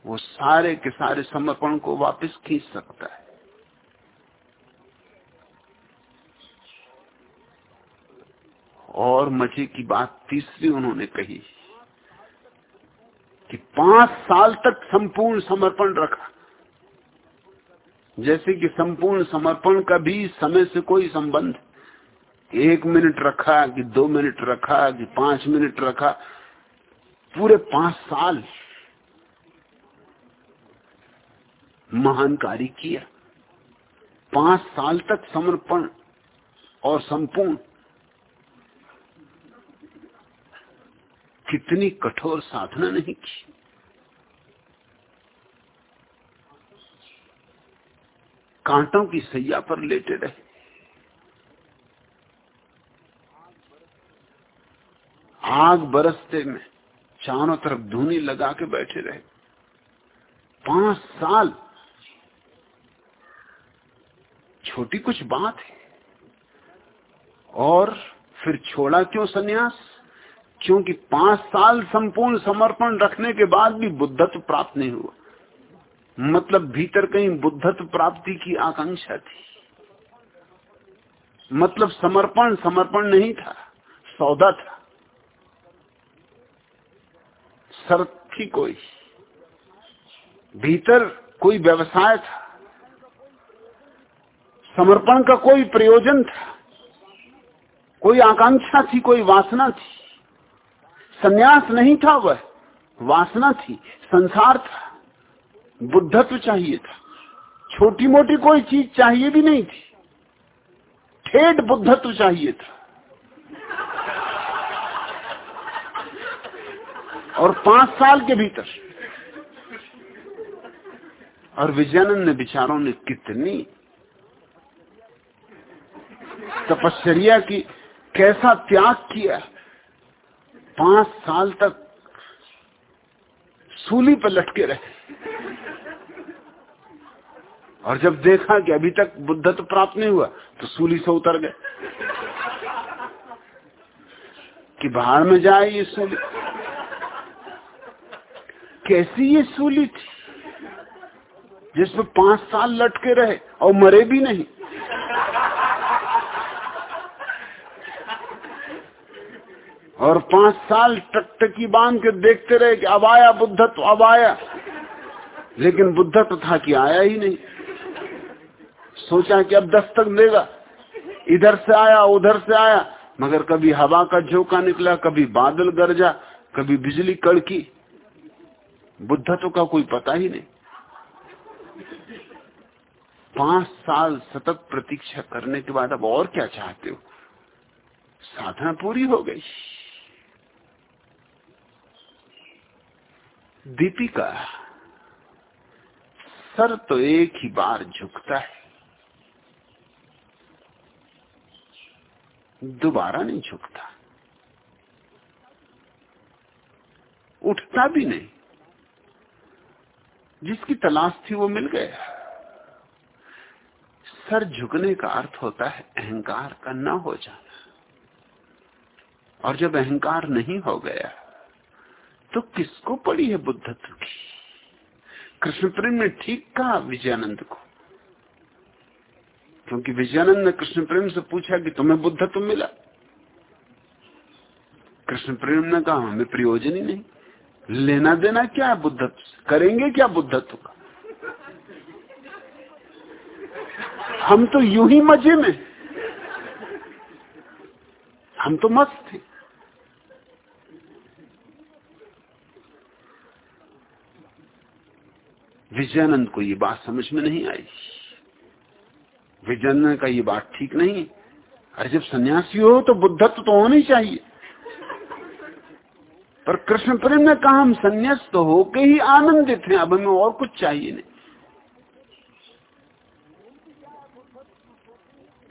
[SPEAKER 1] वो सारे के सारे समर्पण को वापस खींच सकता है। और मज़े की बात तीसरी उन्होंने कही कि पाँच साल तक संपूर्ण समर्पण रखा। जैसे कि संपूर्ण समर्पण का भी समय से कोई संबंध एक मिनट रखा, कि दो मिनट रखा, कि पाँच मिनट रखा। पूरे पाँच साल महान कार्य किया। पाँच साल तक समर्पण और संपूर्ण कितनी कठोर साधना नहीं की। कांटों की सैया पर लेटे रहे। आग बरसते में चारों तरफ़ धुनी लगा के बैठे रहे। पाँच साल छोटी कुछ बात है। और फिर छोड़ा क्यों सन्यास? क्योंकि पाँच साल संपूर्ण समर्पण रखने के बाद भी बुद्धत्व प्राप्त नहीं हुआ। मतलब भीतर कहीं बुद्धत्व प्राप्ति की आकांक्षा थी। मतलब समर्पण समर्पण नहीं था, सौदा था। शर्त थी कोई। भीतर कोई व्यवसाय था। समर्पण का कोई प्रयोजन था। कोई आकांक्षा थी, कोई वासना थी। सन्यास नहीं था वह, वासना थी, संसार था, बुद्धत्व चाहिए था। छोटी मोटी कोई चीज़ चाहिए भी नहीं थी, ठेठ बुद्धत्व चाहिए था। और पाँच साल के भीतर, और विजयानंद ने विचारों ने कितनी तपश्चर्या की, कैसा त्याग किया। पाँच साल तक सूली पर लटके रहे। और जब देखा कि अभी तक बुद्धत्व तो प्राप्त नहीं हुआ तो सूली से उतर गए। कि बाहर में जाए ये सूली। कैसी ये सूली थी? जिसमें पाँच साल लटके रहे और मरे भी नहीं। और पाँच साल टकटकी बाँध के देखते रहे कि अब आया बुद्धत्व अब आया। लेकिन बुद्धत्व था कि आया ही नहीं। सोचा कि अब दस्तक देगा। इधर से आया, उधर से आया। मगर कभी हवा का झोंका निकला, कभी बादल गरजा, कभी बिजली कड़की। बुद्धत्व का कोई पता ही नहीं। पाँच साल सतत प्रतीक्षा करने के बाद अब और क्या चाहते हो? साधना पूरी हो गई। दीपिका, सर तो एक ही बार झुकता है। दोबारा नहीं झुकता। उठता भी नहीं। जिसकी तलाश थी वो मिल गया। सर झुकने का अर्थ होता है अहंकार का न हो जाना। और जब अहंकार नहीं हो गया तो किसको पड़ी है बुद्धत्व की? कृष्ण प्रेम ने ठीक कहा विजयानंद को। क्योंकि विजयानंद ने कृष्ण प्रेम से पूछा कि तुम्हें बुद्धत्व मिला? कृष्ण प्रेम ने कहा, हमें प्रयोजन ही नहीं। लेना देना क्या है बुद्धत्व करेंगे क्या बुद्धत्व का? हम तो यूँ ही मज़े में। हम तो मस्त थे। विजयानंद को ये बात समझ में नहीं आई। विजयानंद का ये बात ठीक नहीं अरे जब सन्यासी हो तो बुद्धत्व तो होना ही चाहिए। पर कृष्ण प्रेम ने कहा हम संन्यास तो होके ही आनंदित हैं, अब हमें और कुछ चाहिए नहीं।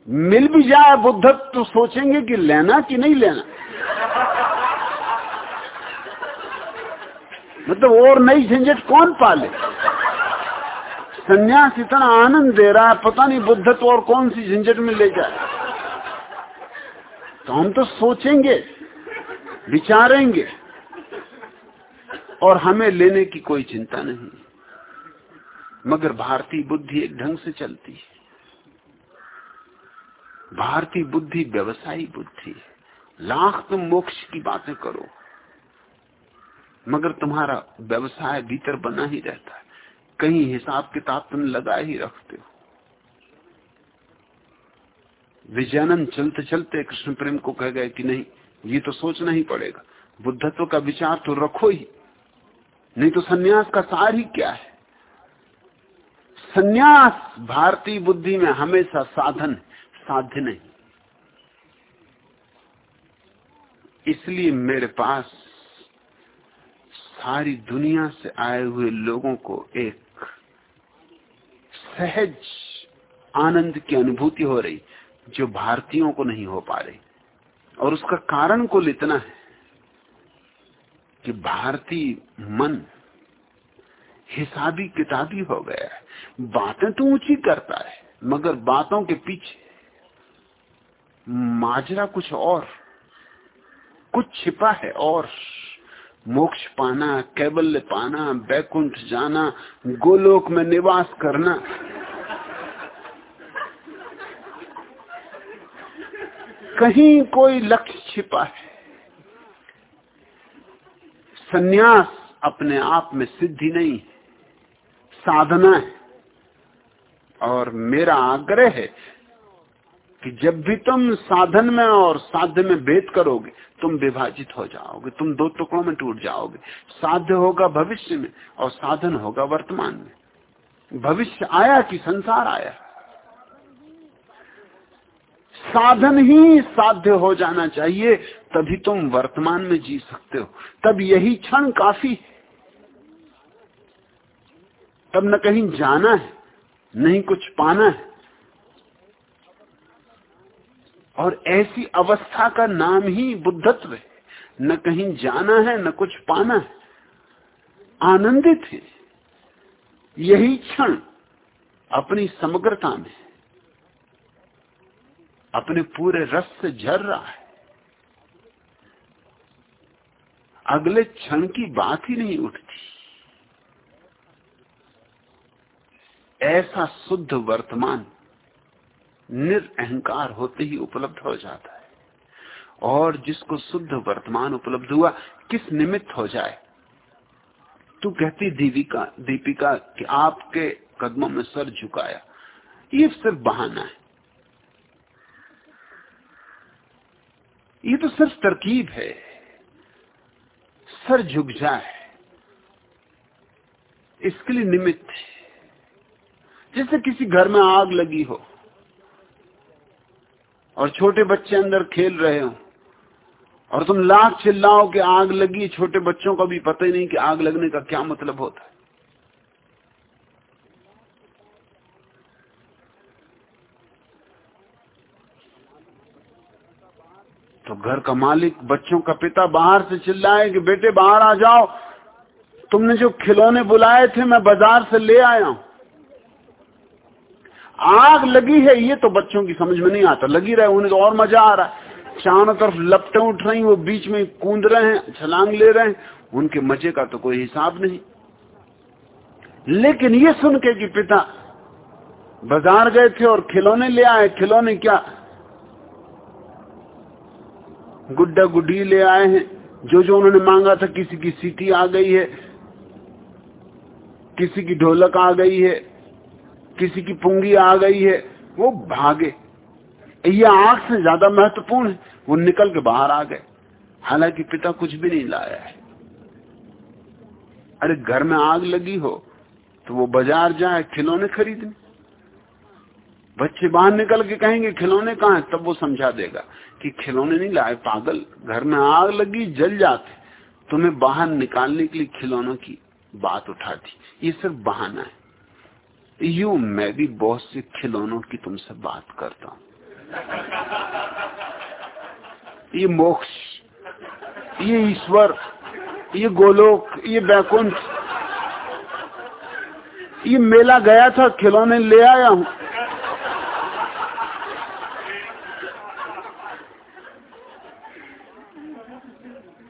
[SPEAKER 1] मिल भी जाए बुद्धत्व तो सोचेंगे कि लेना कि नहीं लेना। मतलब और नई झंझट कौन पाले? संन्यास इतना आनंद दे रहा है, पता नहीं बुद्धत्व और कौन सी झंझट में ले जाए। तो हम तो सोचेंगे, विचारेंगे, और हमें लेने की कोई चिंता नहीं। मगर भारतीय बुद्धि एक ढंग से चलती है। भारतीय बुद्धि व्यवसायी बुद्धि लाख तुम मोक्ष की बातें करो, मगर तुम्हारा व्यवसाय भीतर बना ही रहता है। कहीं हिसाब किताब तुम लगा ही रखते हो। विजयानंद चलते चलते कृष्ण प्रेम को कह गए कि नहीं, ये तो सोचना ही पड़ेगा। बुद्धत्व का विचार तो रखो ही। नहीं तो सन्यास का सार ही क्या है? सन्यास भारतीय बुद्धि में हमेशा साधन साध्य नहीं। इसलिए मेरे पास सारी दुनिया से आए हुए लोगों को एक सहज आनंद की अनुभूति हो रही, जो भारतीयों को नहीं हो पा रही। और उसका कारण कुल इतना है कि भारतीय मन हिसाबी किताबी हो गया है। बातें तो ऊँची करता है, मगर बातों के पीछे माजरा कुछ और, कुछ छिपा है और मोक्ष पाना, कैबल्य पाना, बैकुंठ जाना, गोलोक में निवास करना। कहीं कोई लक्ष्य छिपा है? सन्यास अपने आप में सिद्धि नहीं साधना है। और मेरा आग्रह है कि जब भी तुम साधन में और साध्य में भेद करोगे, तुम विभाजित हो जाओगे, तुम दो टुकड़ों में टूट जाओगे। साध्य होगा भविष्य में और साधन होगा वर्तमान में। भविष्य आया कि संसार आया? साधन ही साध्य हो जाना चाहिए, तभी तुम वर्तमान में जी सकते हो। तब यही क्षण काफ़ी तब न कहीं जाना है, नहीं कुछ पाना है। और ऐसी अवस्था का नाम ही बुद्धत्व है। न कहीं जाना है, न कुछ पाना है। आनंदित है। यही क्षण अपनी समग्रता में अपने पूरे रस से झर रहा है। अगले क्षण की बात ही नहीं उठती। ऐसा शुद्ध वर्तमान निरअहकार होते ही उपलब्ध हो जाता है। और जिसको शुद्ध वर्तमान उपलब्ध हुआ, किस निमित्त हो जाए? तू कहती दीपिका दीपिका कि आपके कदमों में सर झुकाया। ये सिर्फ़ बहाना है। ये तो सिर्फ़ तरकीब है। सर झुक जाए। इसके लिए निमित्त जैसे किसी घर में आग लगी हो और छोटे बच्चे अंदर खेल रहे हो। और तुम लाख चिल्लाओ कि आग लगी, छोटे बच्चों का भी पता ही नहीं कि आग लगने का क्या मतलब होता है। तो घर का मालिक बच्चों का पिता बाहर से चिल्लाए कि, बेटे, बाहर आ जाओ। तुमने जो खिलौने बुलाए थे, मैं बाज़ार से ले आया हूँ। आग लगी है, ये तो बच्चों की समझ में नहीं आता। लगी रहे, उन्हें तो और मज़ा आ रहा है। चारों तरफ़ लपटे उठ रही वो बीच में कूद रहे हैं, छलांग ले रहे हैं। उनके मज़े का तो कोई हिसाब नहीं। लेकिन ये सुन के कि पिता बाज़ार गए थे और खिलौने ले आए। खिलौने क्या? गुड्डा गुड्डी ले आए हैं। जो जो उन्होंने मांगा था, किसी की सीटी आ गई है, किसी की ढोलक आ गई है। किसी की पुंगी आ गई है, वो भागे। ये आग से ज़्यादा महत्वपूर्ण है, वो निकल के बाहर आ गए। हालाँकि पिता कुछ भी नहीं लाया है। अरे घर में आग लगी हो तो वो बाज़ार जाए, खिलौने खरीदने। बच्चे बाहर निकल के कहेंगे, खिलौने कहा है? तब वो समझा देगा कि खिलौने नहीं लाए। पागल, घर में आग लगी, जल जाते। तुम्हें बाहर निकालने के लिए खिलौनों की बात उठाती ये सिर्फ़ बहाना है। यू, मैं भी बहुत से खिलौनों की तुमसे बात करता हूँ। ये मोक्ष, ये ईश्वर, ये गोलोक, ये बैकुंठ, ये मेला गया था, खिलौने ले आया हूँ।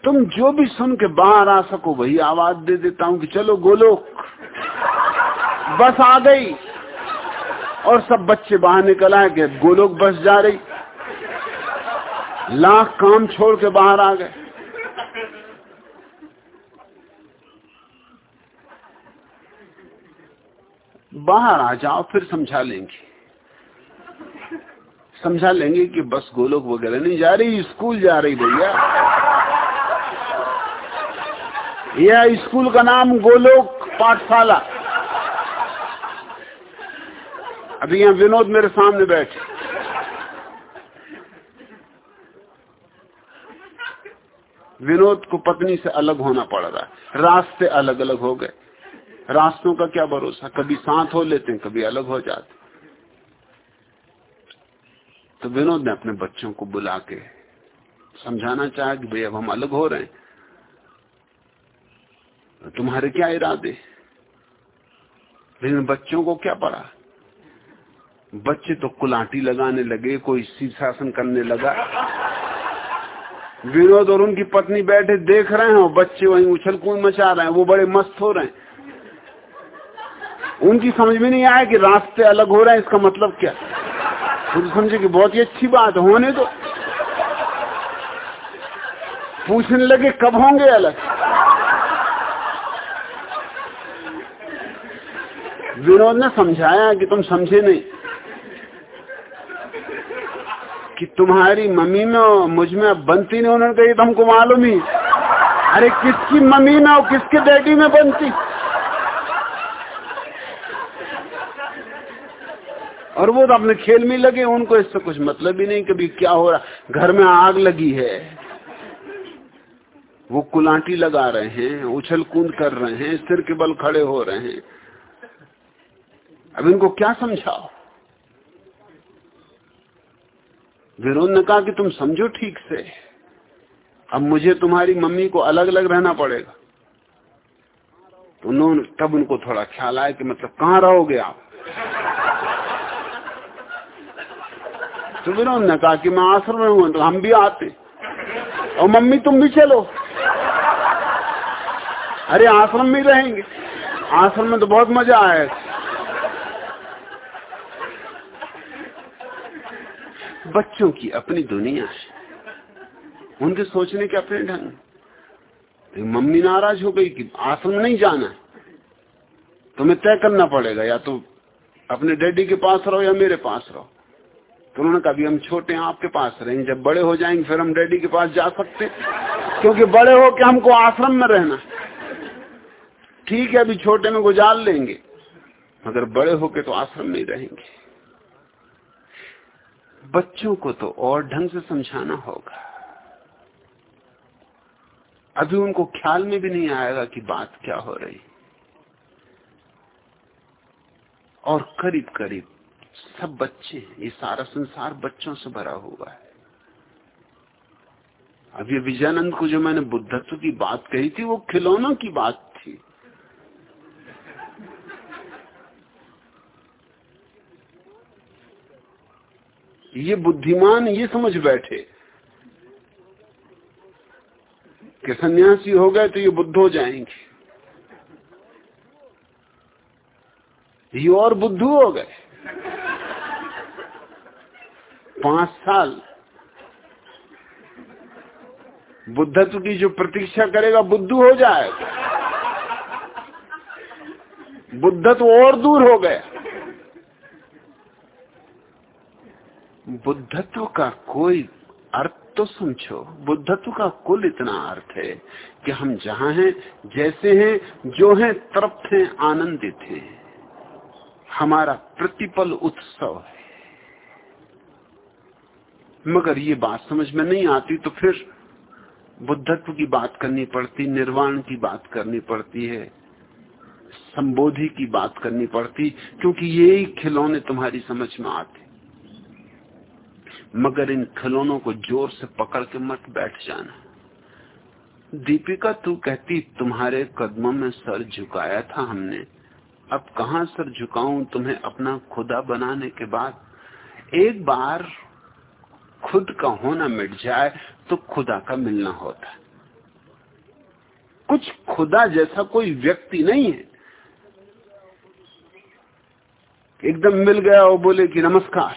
[SPEAKER 1] तुम जो भी सुन के बाहर आ सको, वही आवाज़ दे देता हूँ कि चलो गोलोक। बस आ गई। और सब बच्चे बाहर निकल आए गए गोलोक बस जा रही। लाख काम छोड़ के बाहर आ गए। बाहर आ जाओ, फिर समझा लेंगे। समझा लेंगे कि बस गोलोक वगैरह नहीं जा रही, स्कूल जा रही भैया। यह स्कूल का नाम गोलोक पाठशाला। अभी यहाँ विनोद मेरे सामने बैठे। विनोद को पत्नी से अलग होना पड़ रहा है। रास्ते अलग अलग हो गए। रास्तों का क्या भरोसा? कभी साथ हो लेते हैं, कभी अलग हो जाते तो विनोद ने अपने बच्चों को बुला के समझाना चाहा कि भाई अब हम अलग हो रहे हैं। तुम्हारे क्या इरादे? लेकिन बच्चों को क्या पड़ा बच्चे तो कुलाटी लगाने लगे, कोई शीर्षासन करने लगा। विनोद और उनकी पत्नी बैठे, देख रहे हैं, और बच्चे वहीं उछल कूद मचा रहे हैं, वो बड़े मस्त हो रहे हैं। उनकी समझ में नहीं आया कि रास्ते अलग हो रहे हैं, इसका मतलब क्या? खुद समझे कि बहुत ही अच्छी बात होने तो पूछने लगे, कब होंगे अलग? विनोद ने समझाया कि तुम समझे नहीं। कि तुम्हारी मम्मी में और मुझमें बनती नहीं, उन्होंने कही तो हमको मालूम ही। अरे, किसकी मम्मी में और किसके डैडी में बनती? और वो तो अपने खेल में लगे, उनको इससे कुछ मतलब ही नहीं कभी क्या हो रहा। घर में आग लगी है। वो कुलांटी लगा रहे हैं, उछल कूद कर रहे हैं, सिर के बल खड़े हो रहे हैं। अब इनको क्या समझाओ? विरोध ने कहा कि तुम समझो ठीक से। अब मुझे तुम्हारी मम्मी को अलग अलग रहना पड़ेगा। तो उन्होंने तब उनको थोड़ा ख्याल आया कि मतलब कहाँ रहोगे आप? तो विनोद ने कहा कि मैं आश्रम में हूँ तो हम भी आते। और मम्मी, तुम भी चलो। अरे, आश्रम में रहेंगे। आश्रम में तो बहुत मज़ा आएगा बच्चों की अपनी दुनिया है उनके सोचने के अपने ढंग। तो मम्मी नाराज़ हो गई कि आश्रम नहीं जाना तुम्हें तय करना पड़ेगा, या तो अपने डैडी के पास रहो या मेरे पास रहो। तो उन्होंने कहा हम छोटे हैं, आपके पास रहेंगे जब बड़े हो जाएँगे, फिर हम डैडी के पास जा सकते क्योंकि बड़े हो के हमको आश्रम में रहना ठीक है, अभी छोटे में गुजार लेंगे, मगर बड़े होके तो आश्रम में रहेंगे। बच्चों को तो और ढंग से समझाना होगा। अभी उनको ख्याल में भी नहीं आएगा कि बात क्या हो रही। और करीब करीब सब बच्चे ये सारा संसार बच्चों से भरा हुआ है। अब ये विजयानंद को जो मैंने बुद्धत्व की बात कही थी, वो खिलौनों की बात थी ये बुद्धिमान ये समझ बैठे कि सन्यासी हो गए तो ये बुद्ध हो जाएँगे। ये और बुद्धू हो गए। पाँच साल। बुद्धत्व की जो प्रतीक्षा करेगा, बुद्धू हो जाएगा। बुद्धत्व और दूर हो गया। बुद्धत्व का कोई अर्थ तो समझो। बुद्धत्व का कुल इतना अर्थ है कि हम जहाँ हैं, जैसे हैं, जो हैं, तृप्त हैं, आनंदित हैं। हमारा प्रतिपल उत्सव है। मगर ये बात समझ में नहीं आती तो फिर बुद्धत्व की बात करनी पड़ती, निर्वाण की बात करनी पड़ती है, संबोधि की बात करनी पड़ती, क्योंकि यही खिलौने तुम्हारी समझ में आते मगर इन खिलौनों को ज़ोर से पकड़ के मत बैठ जाना। दीपिका, तू कहती, तुम्हारे कदमों में सर झुकाया था हमने। अब कहा सर झुकाऊं तुम्हें अपना खुदा बनाने के बाद? एक बार खुद का होना मिट जाए तो खुदा का मिलना होता। है कुछ खुदा जैसा कोई व्यक्ति नहीं है। एकदम मिल गया और बोले कि नमस्कार।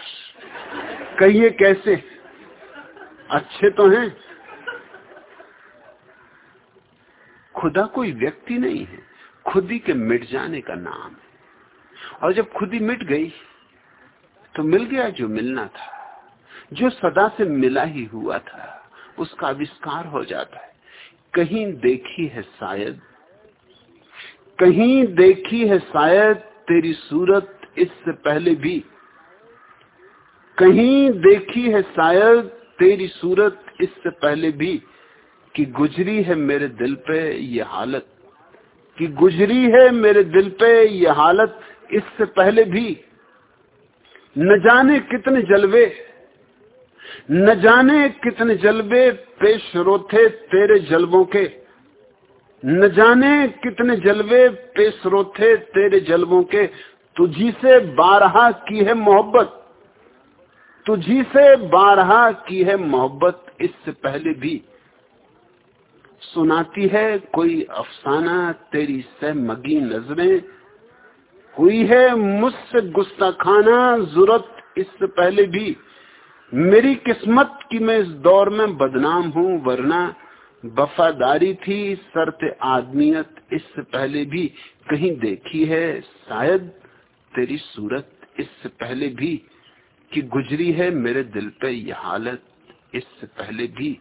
[SPEAKER 1] कहिए कैसे? अच्छे तो हैं। खुदा कोई व्यक्ति नहीं है। खुदी के मिट जाने का नाम है। और जब खुदी मिट गई तो मिल गया जो मिलना था। जो सदा से मिला ही हुआ था, उसका आविष्कार हो जाता है। कहीं देखी है शायद? कहीं देखी है शायद तेरी सूरत इससे पहले भी? कहीं देखी है शायद तेरी सूरत इससे पहले भी कि गुजरी है मेरे दिल पे ये हालत। कि गुजरी है मेरे दिल पे ये हालत इससे पहले भी। न जाने कितने जलवे, न जाने कितने जलवे पेश रोथे तेरे जलवों के। न जाने कितने जलवे पेश रोथे तेरे जलवों के। तुझी से बारहा की है मोहब्बत। तुझी से बारहा की है मोहब्बत, इससे पहले भी। सुनाती है कोई अफसाना, तेरी सहमगी नज़रें। हुई है मुझसे गुस्सा खाना ज़रूरत इससे पहले भी। मेरी किस्मत की मैं इस दौर में बदनाम हूँ, वरना वफादारी थी शर्त आदमियत, इससे पहले भी। कहीं देखी है शायद तेरी सूरत, इससे पहले भी। कि गुजरी है, मेरे दिल पे ये हालत, इससे पहले भी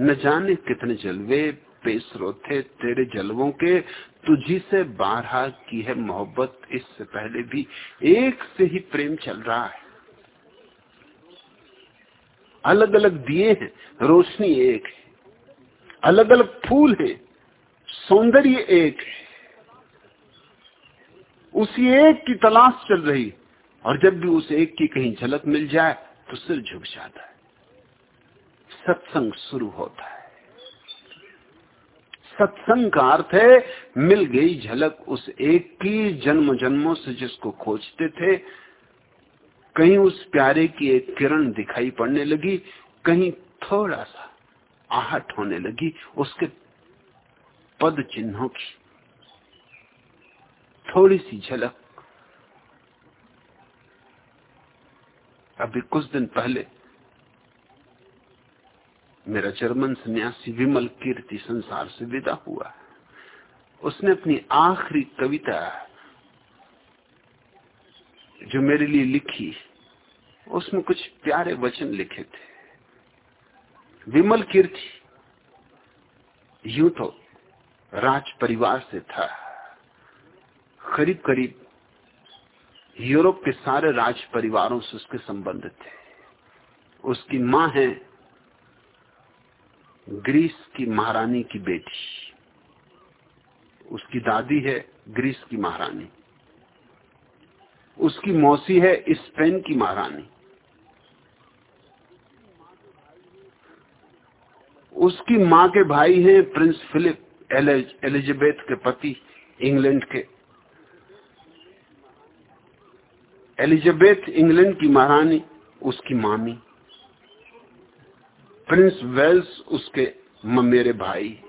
[SPEAKER 1] न जाने कितने जलवे पेश रोते तेरे जलवों के, तुझी से बारहा की है मोहब्बत, इससे पहले भी एक से ही प्रेम चल रहा है। अलग अलग दिए हैं, रोशनी एक है। अलग अलग फूल है, सौंदर्य एक है। उसी एक की तलाश चल रही और जब भी उस एक की कहीं झलक मिल जाए तो सिर झुक जाता है। सत्संग शुरू होता है। सत्संग का अर्थ है, मिल गई झलक उस एक की जन्म जन्मों से जिसको खोजते थे। कहीं उस प्यारे की एक किरण दिखाई पड़ने लगी, कहीं थोड़ा सा आहट होने लगी उसके पद चिन्हों की। थोड़ी सी झलक अभी कुछ दिन पहले मेरा जर्मन सन्यासी विमल कीर्ति संसार से विदा हुआ उसने अपनी आखिरी कविता जो मेरे लिए लिखी, उसमें कुछ प्यारे वचन लिखे थे। विमल कीर्ति यूँ तो राज परिवार से था। करीब करीब यूरोप के सारे राज परिवारों से उसके संबंध थे। उसकी माँ है ग्रीस की महारानी की बेटी। उसकी दादी है ग्रीस की महारानी। उसकी मौसी है स्पेन की महारानी। उसकी माँ के भाई हैं प्रिंस फिलिप एलिजाबेथ के पति, इंग्लैंड के। एलिजाबेथ इंग्लैंड की महारानी, उसकी मामी। प्रिंस वेल्स, उसके मेरे भाई।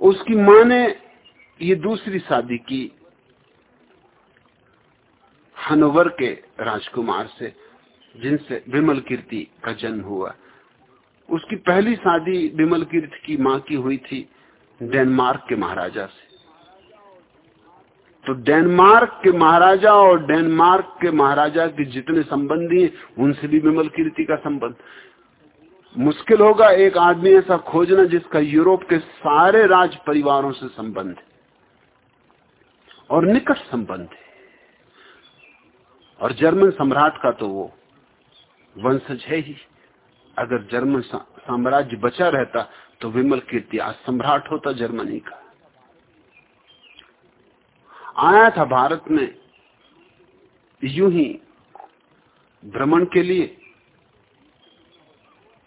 [SPEAKER 1] उसकी माँ ने ये दूसरी शादी की हनोवर के राजकुमार से, जिनसे विमल कीर्ति का जन्म हुआ। उसकी पहली शादी विमल कीर्ति की माँ की हुई थी डेनमार्क के महाराजा से। तो डेनमार्क के महाराजा और डेनमार्क के महाराजा के जितने संबंधी हैं, उनसे भी विमल कीर्ति का संबंध। मुश्किल होगा एक आदमी ऐसा खोजना जिसका यूरोप के सारे राज परिवारों से संबंध है और निकट संबंध है। और जर्मन सम्राट का तो वो वंशज है ही। अगर जर्मन साम्राज्य बचा रहता तो विमल कीर्ति आज सम्राट होता जर्मनी का। आया था भारत में यूँ ही भ्रमण के लिए।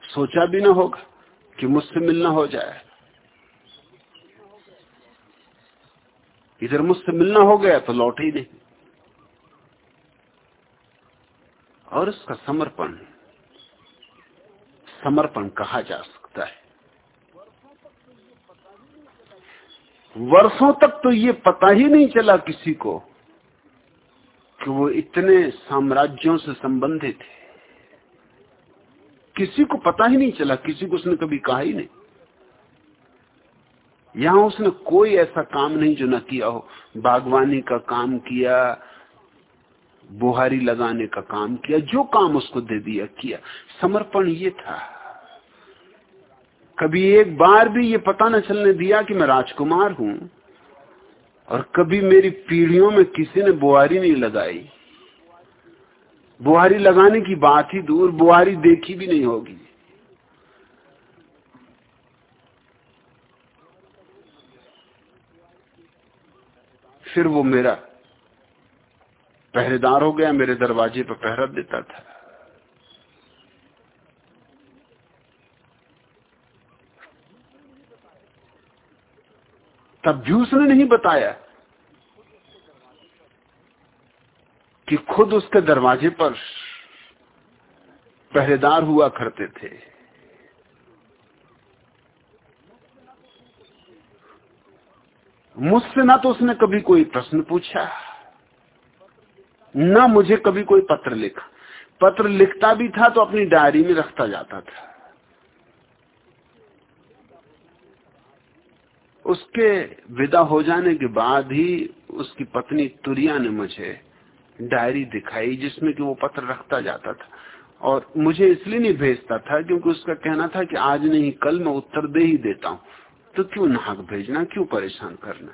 [SPEAKER 1] सोचा भी ना होगा कि मुझसे मिलना हो जाए। इधर मुझसे मिलना हो गया तो लौट ही नहीं। और उसका समर्पण समर्पण कहा जा सकता है? वर्षों तक तो ये पता ही नहीं चला किसी को कि वो इतने साम्राज्यों से संबंधित है। किसी को पता ही नहीं चला, किसी को उसने कभी कहा ही नहीं। यहाँ उसने कोई ऐसा काम नहीं जो ना किया हो। बागवानी का काम किया, बुहारी लगाने का काम किया, जो काम उसको दे दिया, किया। समर्पण ये था। कभी एक बार भी ये पता न चलने दिया कि मैं राजकुमार हूँ। और कभी मेरी पीढ़ियों में किसी ने बुहारी नहीं लगाई। बुहारी लगाने की बात ही दूर बुहारी देखी भी नहीं होगी। फिर वो मेरा पहरेदार हो गया, मेरे दरवाजे पर पहरा देता था। तब भी उसने नहीं बताया कि खुद उसके दरवाजे पर पहरेदार हुआ करते थे। मुझसे ना तो उसने कभी कोई प्रश्न पूछा, ना मुझे कभी कोई पत्र लिखा। पत्र लिखता भी था तो अपनी डायरी में रखता जाता था। उसके विदा हो जाने के बाद ही उसकी पत्नी तुरिया ने मुझे डायरी दिखाई जिसमें कि वो पत्र रखता जाता था। और मुझे इसलिए नहीं भेजता था क्योंकि उसका कहना था कि आज नहीं, कल मैं उत्तर दे ही देता हूँ। तो क्यों नाक भेजना, क्यों परेशान करना?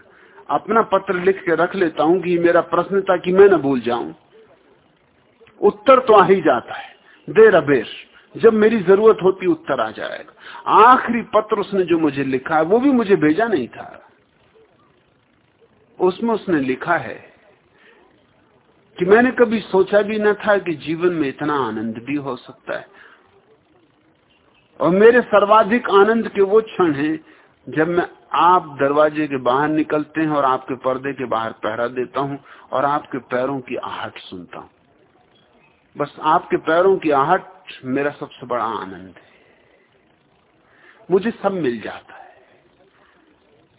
[SPEAKER 1] अपना पत्र लिख के रख लेता हूँ कि मेरा प्रश्न था कि मैं न भूल जाऊँ। उत्तर तो आ ही जाता है, देर अबेर। जब मेरी ज़रूरत होती उत्तर आ जाएगा। आखिरी पत्र उसने जो मुझे लिखा है, वो भी मुझे भेजा नहीं था। उसमें उसने लिखा है कि मैंने कभी सोचा भी न था कि जीवन में इतना आनंद भी हो सकता है। और मेरे सर्वाधिक आनंद के वो क्षण हैं जब मैं आप दरवाजे के बाहर निकलते हैं और आपके पर्दे के बाहर पहरा देता हूँ और आपके पैरों की आहट सुनता हूँ। बस आपके पैरों की आहट मेरा सबसे बड़ा आनंद है। मुझे सब मिल जाता है।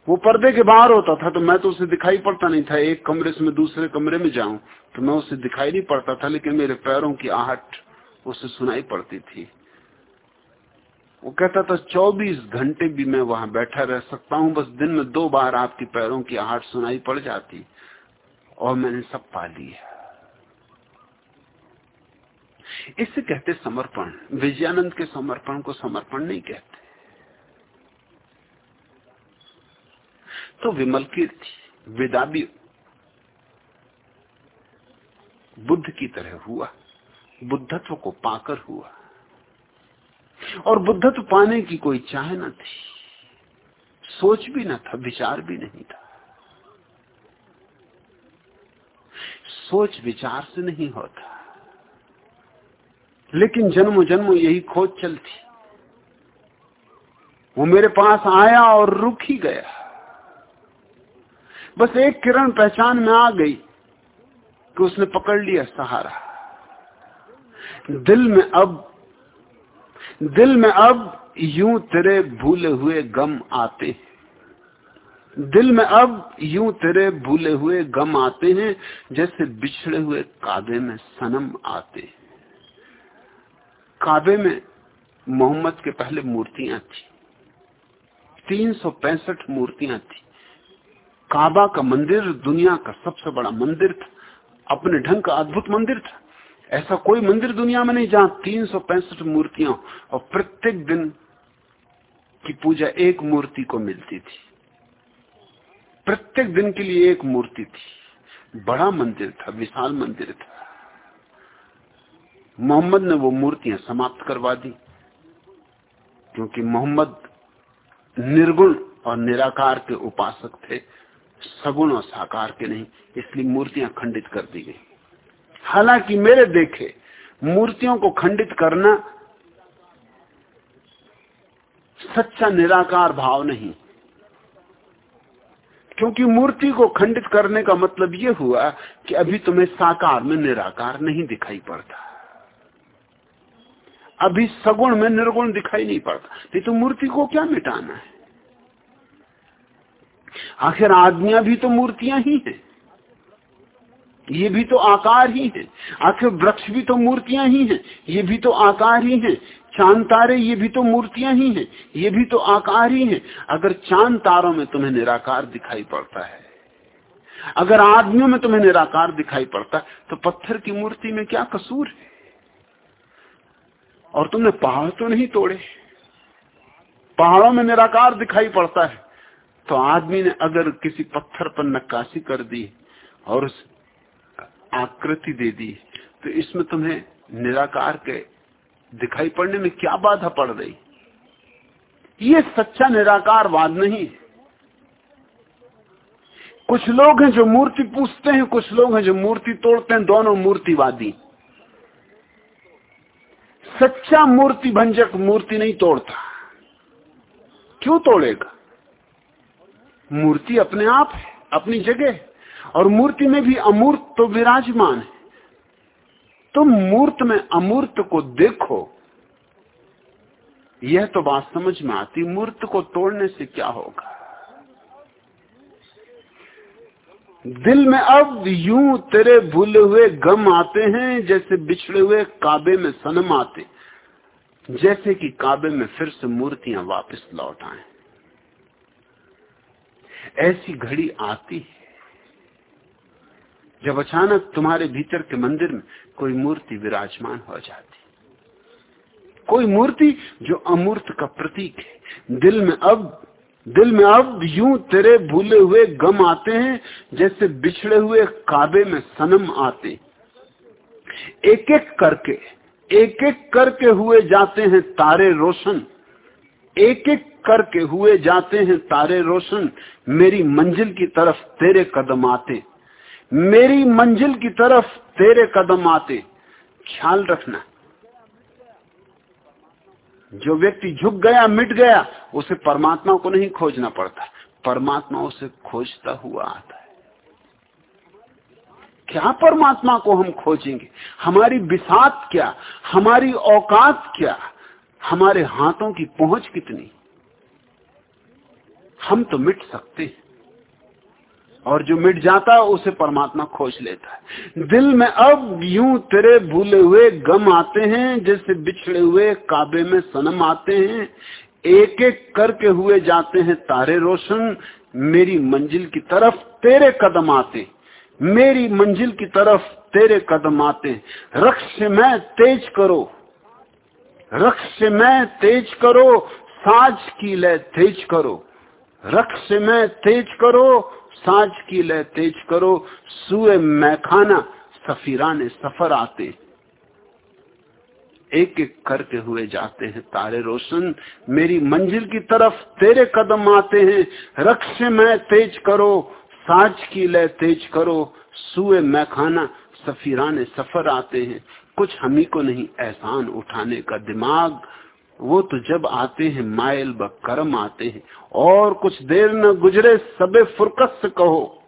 [SPEAKER 1] वो पर्दे के बाहर होता था तो मैं तो उसे दिखाई पड़ता नहीं था। एक कमरे से मैं दूसरे कमरे में जाऊँ तो मैं उसे दिखाई नहीं पड़ता था, लेकिन मेरे पैरों की आहट उसे सुनाई पड़ती थी। वो कहता था 24 घंटे भी मैं वहाँ बैठा रह सकता हूँ, बस दिन में दो बार आपकी पैरों की आहट सुनाई पड़ जाती और मैंने सब पा लिया। इसे कहते समर्पण। विजयानंद के समर्पण को समर्पण नहीं कहते। तो विमल कीर्ति, विदा भी। बुद्ध की तरह हुआ। बुद्धत्व को पाकर हुआ। और बुद्धत्व पाने की कोई चाह न थी। सोच भी न था, विचार भी नहीं था। सोच विचार से नहीं होता। लेकिन जन्म जन्म यही खोज चलती। वो मेरे पास आया और रुक ही गया। बस एक किरण पहचान में आ गई कि उसने पकड़ लिया सहारा। दिल में अब, दिल में अब यूँ तेरे भूले हुए गम आते दिल में अब यूँ तेरे भूले हुए गम आते हैं जैसे बिछड़े हुए कादे में सनम आते काबे में मोहम्मद के पहले मूर्तियाँ थी। तीन सौ पैंसठ मूर्तियाँ थी। काबा का मंदिर दुनिया का सबसे बड़ा मंदिर था। अपने ढंग का अद्भुत मंदिर था। ऐसा कोई मंदिर दुनिया में नहीं जहाँ तीन सौ पैंसठ मूर्तियाँ और प्रत्येक दिन की पूजा एक मूर्ति को मिलती थी। प्रत्येक दिन के लिए एक मूर्ति थी। बड़ा मंदिर था, विशाल मंदिर था। मोहम्मद ने वो मूर्तियाँ समाप्त करवा दी, क्योंकि मोहम्मद निर्गुण और निराकार के उपासक थे, सगुण और साकार के नहीं, इसलिए मूर्तियाँ खंडित कर दी गई। हालाँकि मेरे देखे, मूर्तियों को खंडित करना सच्चा निराकार भाव नहीं, क्योंकि मूर्ति को खंडित करने का मतलब यह हुआ कि अभी तुम्हें साकार में निराकार नहीं दिखाई पड़ता। अभी सगुण में निर्गुण दिखाई नहीं पड़ता। नहीं तो मूर्ति को क्या मिटाना है? आखिर आदमियाँ भी तो मूर्तियाँ ही हैं। ये भी तो आकार ही है। आखिर वृक्ष भी तो मूर्तियाँ ही हैं। ये भी तो आकार ही है। चाँद तारे ये भी तो मूर्तियाँ ही हैं। ये भी तो आकार ही है। अगर चाँद तारों में तुम्हें निराकार दिखाई पड़ता है, अगर आदमियों में तुम्हें निराकार दिखाई पड़ता है तो पत्थर की मूर्ति में क्या कसूर है? और तुमने पहाड़ तो नहीं तोड़े। पहाड़ों में निराकार दिखाई पड़ता है। तो आदमी ने अगर किसी पत्थर पर नक्काशी कर दी और उस आकृति दे दी तो इसमें तुम्हें निराकार के दिखाई पड़ने में क्या बाधा पड़ रही? ये सच्चा निराकारवाद नहीं। कुछ लोग हैं जो मूर्ति पूछते हैं, कुछ लोग हैं जो मूर्ति तोड़ते हैं, दोनों मूर्तिवादी। सच्चा मूर्ति भंजक मूर्ति नहीं तोड़ता। क्यों तोड़ेगा? मूर्ति अपने आप है, अपनी जगह और मूर्ति में भी अमूर्त तो विराजमान है। तुम तो मूर्त में अमूर्त को देखो। यह तो बात समझ में आती, मूर्त को तोड़ने से क्या होगा? दिल में अब यूँ तेरे भूले हुए गम आते हैं, जैसे बिछड़े हुए काबे में सनम आते। जैसे कि काबे में फिर से मूर्तियाँ वापस लौट आए। ऐसी घड़ी आती है, जब अचानक तुम्हारे भीतर के मंदिर में कोई मूर्ति विराजमान हो जाती। कोई मूर्ति जो अमूर्त का प्रतीक है। दिल में अब दिल में अब यूँ तेरे भूले हुए गम आते हैं, जैसे बिछड़े हुए काबे में सनम आते। एक एक करके एक एक करके हुए जाते हैं तारे रोशन। एक एक करके हुए जाते हैं तारे रोशन, मेरी मंजिल की तरफ़ तेरे कदम आते। मेरी मंजिल की तरफ़ तेरे कदम आते। ख्याल रखना। जो व्यक्ति झुक गया, मिट गया, उसे परमात्मा को नहीं खोजना पड़ता। परमात्मा उसे खोजता हुआ आता है। क्या परमात्मा को हम खोजेंगे? हमारी विषात क्या? हमारी औकात क्या? हमारे हाथों की पहुँच कितनी? हम तो मिट सकते हैं। और जो मिट जाता है, उसे परमात्मा खोज लेता है। दिल में अब यूँ तेरे भूले हुए गम आते हैं, जैसे बिछड़े हुए काबे में सनम आते हैं। एक एक करके हुए जाते हैं तारे रोशन, मेरी मंजिल की तरफ़ तेरे कदम आते मेरी मंजिल की तरफ़ तेरे कदम आते रक्ष में तेज करो रक्ष में तेज करो, साज की लय तेज करो। रक्ष में तेज करो साज की लय तेज करो, सुए मैखाना सफीरा ने सफ़र आते। एक एक करके हुए जाते हैं तारे रोशन। मेरी मंजिल की तरफ़ तेरे कदम आते हैं। रक्ष में तेज करो साज की लय तेज करो, सुए मैखाना, सफीराने सफ़र आते हैं। कुछ हमी को नहीं, एहसान उठाने का दिमाग। वो तो जब आते हैं, मायल ब कर्म आते हैं, और कुछ देर न गुजरे, सबे फुरकत से कहो,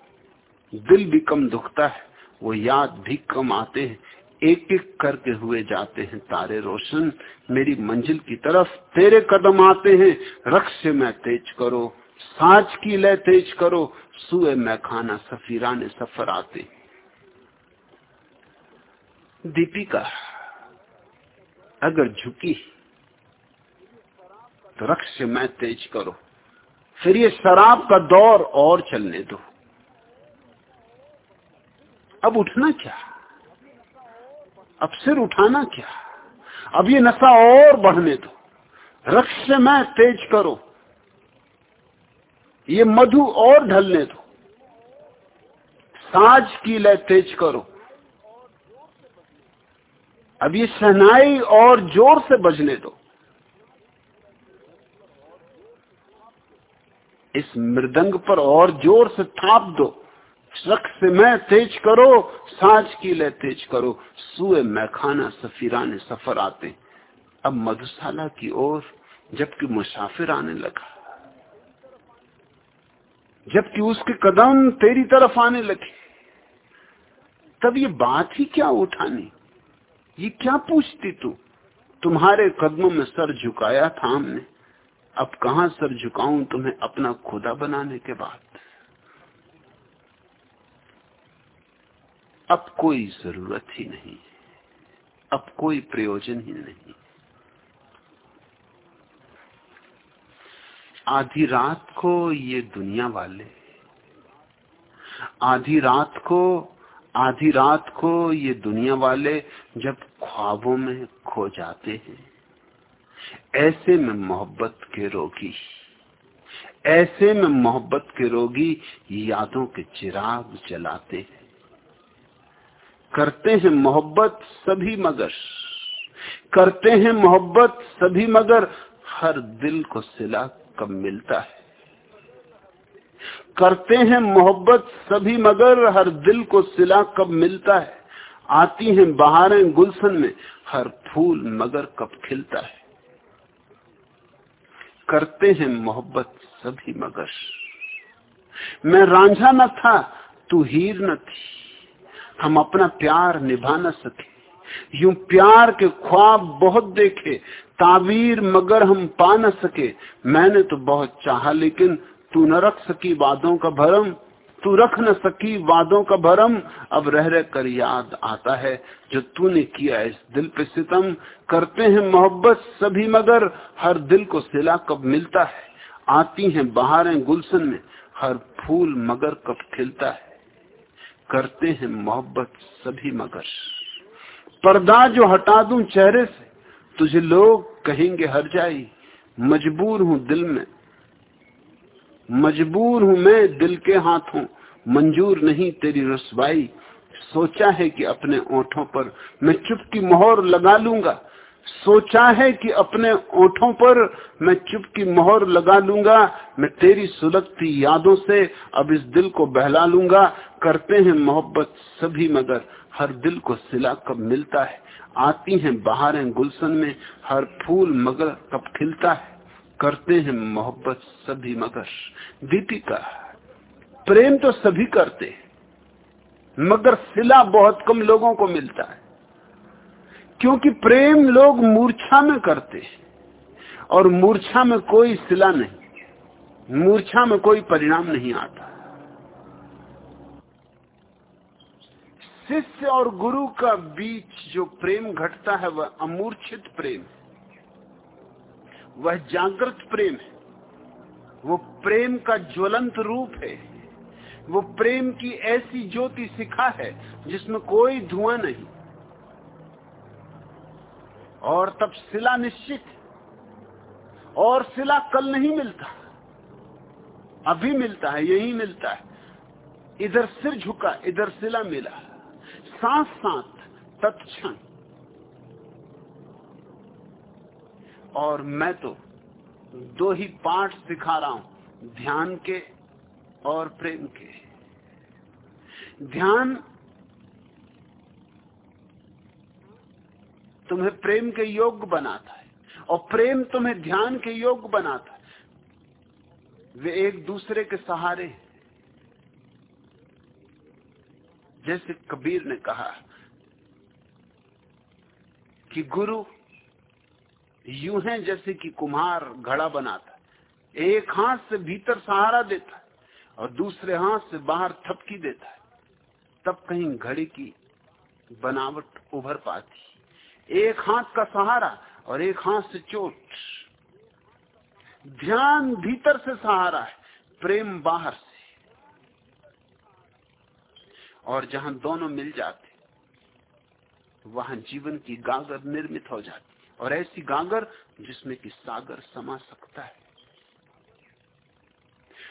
[SPEAKER 1] दिल भी कम दुखता है, वो याद भी कम आते हैं एक एक करके हुए जाते हैं तारे रोशन, मेरी मंजिल की तरफ़ तेरे कदम आते हैं रक्ष में तेज करो साज की लय तेज करो, सुए मैं खाना सफीरा ने सफ़र आते दीपिका, अगर झुकी तो रक्ष मैं तेज करो। फिर ये शराब का दौर और चलने दो। अब उठना क्या? अब सिर उठाना क्या? अब ये नशा और बढ़ने दो। रक्ष से मैं तेज करो। ये मधु और ढलने दो। साज की लय तेज करो। अब ये सहनाई और ज़ोर से बजने दो। इस मृदंग पर और ज़ोर से थाप दो। शख्स मैं तेज करो, साँझ की ले तेज करो। सुए मैखाना सफीराने सफ़र आते। अब मधुशाला की ओर, जबकि मुसाफिर आने लगा। जबकि उसके कदम तेरी तरफ़ आने लगे। तब ये बात ही क्या उठानी? ये क्या पूछती तू? तुम्हारे कदमों में सर झुकाया था हमने। अब कहा सर झुकाऊं तुम्हें अपना खुदा बनाने के बाद? अब कोई ज़रूरत ही नहीं अब कोई प्रयोजन ही नहीं आधी रात को ये दुनिया वाले, आधी रात को, आधी रात को ये दुनिया वाले जब ख्वाबों में खो जाते हैं ऐसे में मोहब्बत के रोगी, ऐसे में मोहब्बत के रोगी यादों के चिराग जलाते हैं। करते हैं मोहब्बत सभी मगर, करते हैं मोहब्बत सभी मगर, हर दिल को सिला कब मिलता है। करते हैं मोहब्बत सभी मगर, हर दिल को सिला कब मिलता है। आती हैं बहारें गुलशन में, हर फूल मगर कब खिलता है। करते हैं मोहब्बत सभी मगर। मैं रांझा न था, तू हीर न थी। हम अपना प्यार निभा न सके। यूँ प्यार के ख्वाब बहुत देखे ताबीर मगर हम पा न सके। मैंने तो बहुत चाहा, लेकिन तू न रख सकी वादों का भरम। तू रख न सकी वादों का भरम। अब रह रह कर याद आता है जो तूने किया इस दिल पे सितम। करते हैं मोहब्बत सभी मगर, हर दिल को सिला कब मिलता है। आती हैं बहारें गुलशन में, हर फूल मगर कब खिलता है। करते हैं मोहब्बत सभी मगर। पर्दा जो हटा दूँ चेहरे से, तुझे लोग कहेंगे हर जाई, मजबूर हूँ दिल में मजबूर हूँ मैं, दिल के हाथों मंजूर नहीं तेरी रसवाई। सोचा है कि अपने ओठों पर मैं चुप की मोहर लगा लूँगा। सोचा है कि अपने ओठों पर मैं चुप की मोहर लगा लूँगा। मैं तेरी सुलगती यादों से अब इस दिल को बहला लूँगा। करते हैं मोहब्बत सभी मगर। हर दिल को सिला कब मिलता है। आती हैं बहारें गुलशन में। हर फूल मगर कब खिलता है। करते हैं मोहब्बत सभी मगर। दीपिका, प्रेम तो सभी करते हैं, मगर सिला बहुत कम लोगों को मिलता है। क्योंकि प्रेम लोग मूर्छा में करते हैं, और मूर्छा में कोई सिला नहीं, मूर्छा में कोई परिणाम नहीं आता। शिष्य और गुरु का बीच जो प्रेम घटता है, वह अमूर्छित प्रेम वह जागृत प्रेम है। वो प्रेम का ज्वलंत रूप है। वो प्रेम की ऐसी ज्योति सिखा है जिसमें कोई धुआँ नहीं। और तब सिला निश्चित और सिला कल नहीं मिलता। अभी मिलता है, यही मिलता है। इधर सिर झुका, इधर सिला मिला। साथ साथ तत्क्षण और मैं तो दो ही पाठ सिखा रहा हूँ, ध्यान के और प्रेम के। ध्यान तुम्हें प्रेम के योग्य बनाता है और प्रेम तुम्हें ध्यान के योग्य बनाता है। वे एक दूसरे के सहारे जैसे कबीर ने कहा कि गुरु यूँ है जैसे कि कुम्हार घड़ा बनाता एक हाथ से भीतर सहारा देता है और दूसरे हाथ से बाहर थपकी देता है। तब कहीं घड़ी की बनावट उभर पाती एक हाथ का सहारा और एक हाथ से चोट। ध्यान भीतर से सहारा है, प्रेम बाहर से। और जहाँ दोनों मिल जाते, वहाँ जीवन की गागर निर्मित हो जाती। और ऐसी गागर जिसमें कि सागर समा सकता है।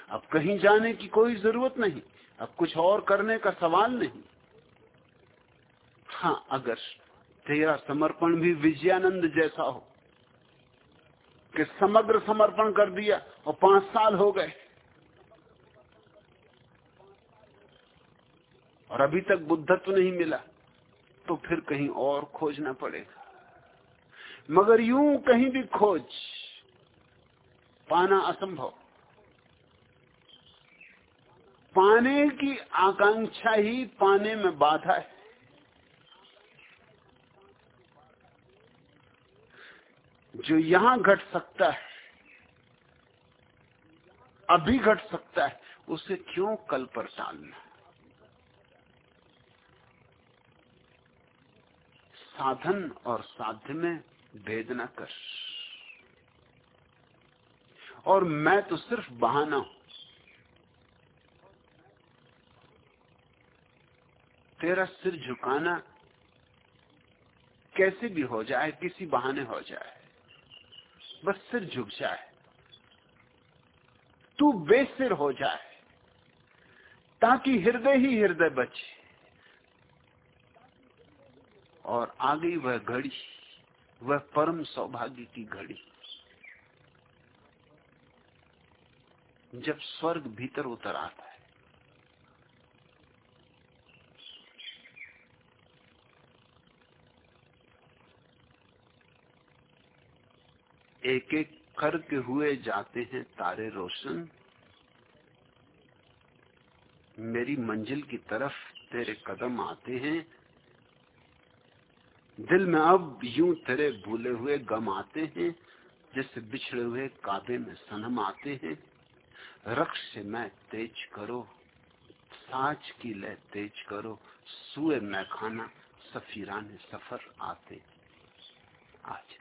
[SPEAKER 1] अब कहीं जाने की कोई ज़रूरत नहीं, अब कुछ और करने का सवाल नहीं। हाँ अगर तेरा समर्पण भी विजयानंद जैसा हो, कि समग्र समर्पण कर दिया और पाँच साल हो गए, और अभी तक बुद्धत्व नहीं मिला तो फिर कहीं और खोजना पड़ेगा। मगर यूँ कहीं भी खोज पाना असंभव। पाने की आकांक्षा ही पाने में बाधा है। जो यहाँ घट सकता है, अभी घट सकता है, उसे क्यों कल पर टालना? साधन और साध्य में भेद न कर। और मैं तो सिर्फ़ बहाना हूँ। तेरा सिर झुकाना कैसे भी हो जाए, किसी बहाने हो जाए, बस सिर झुक जाए। तू बेसिर हो जाए, ताकि हृदय ही हृदय बचे, और आ गई वह घड़ी वह परम सौभाग्य की घड़ी। जब स्वर्ग भीतर उतर आता है एक एक करके हुए जाते हैं तारे रोशन। मेरी मंजिल की तरफ़ तेरे कदम आते हैं दिल में अब यूँ तेरे भूले हुए गम आते हैं, जैसे बिछड़े हुए काबे में सनम आते हैं। रक्ष मैं तेज करो साज की लय तेज करो, सुए मैं खाना सफीरान सफ़र आते। आज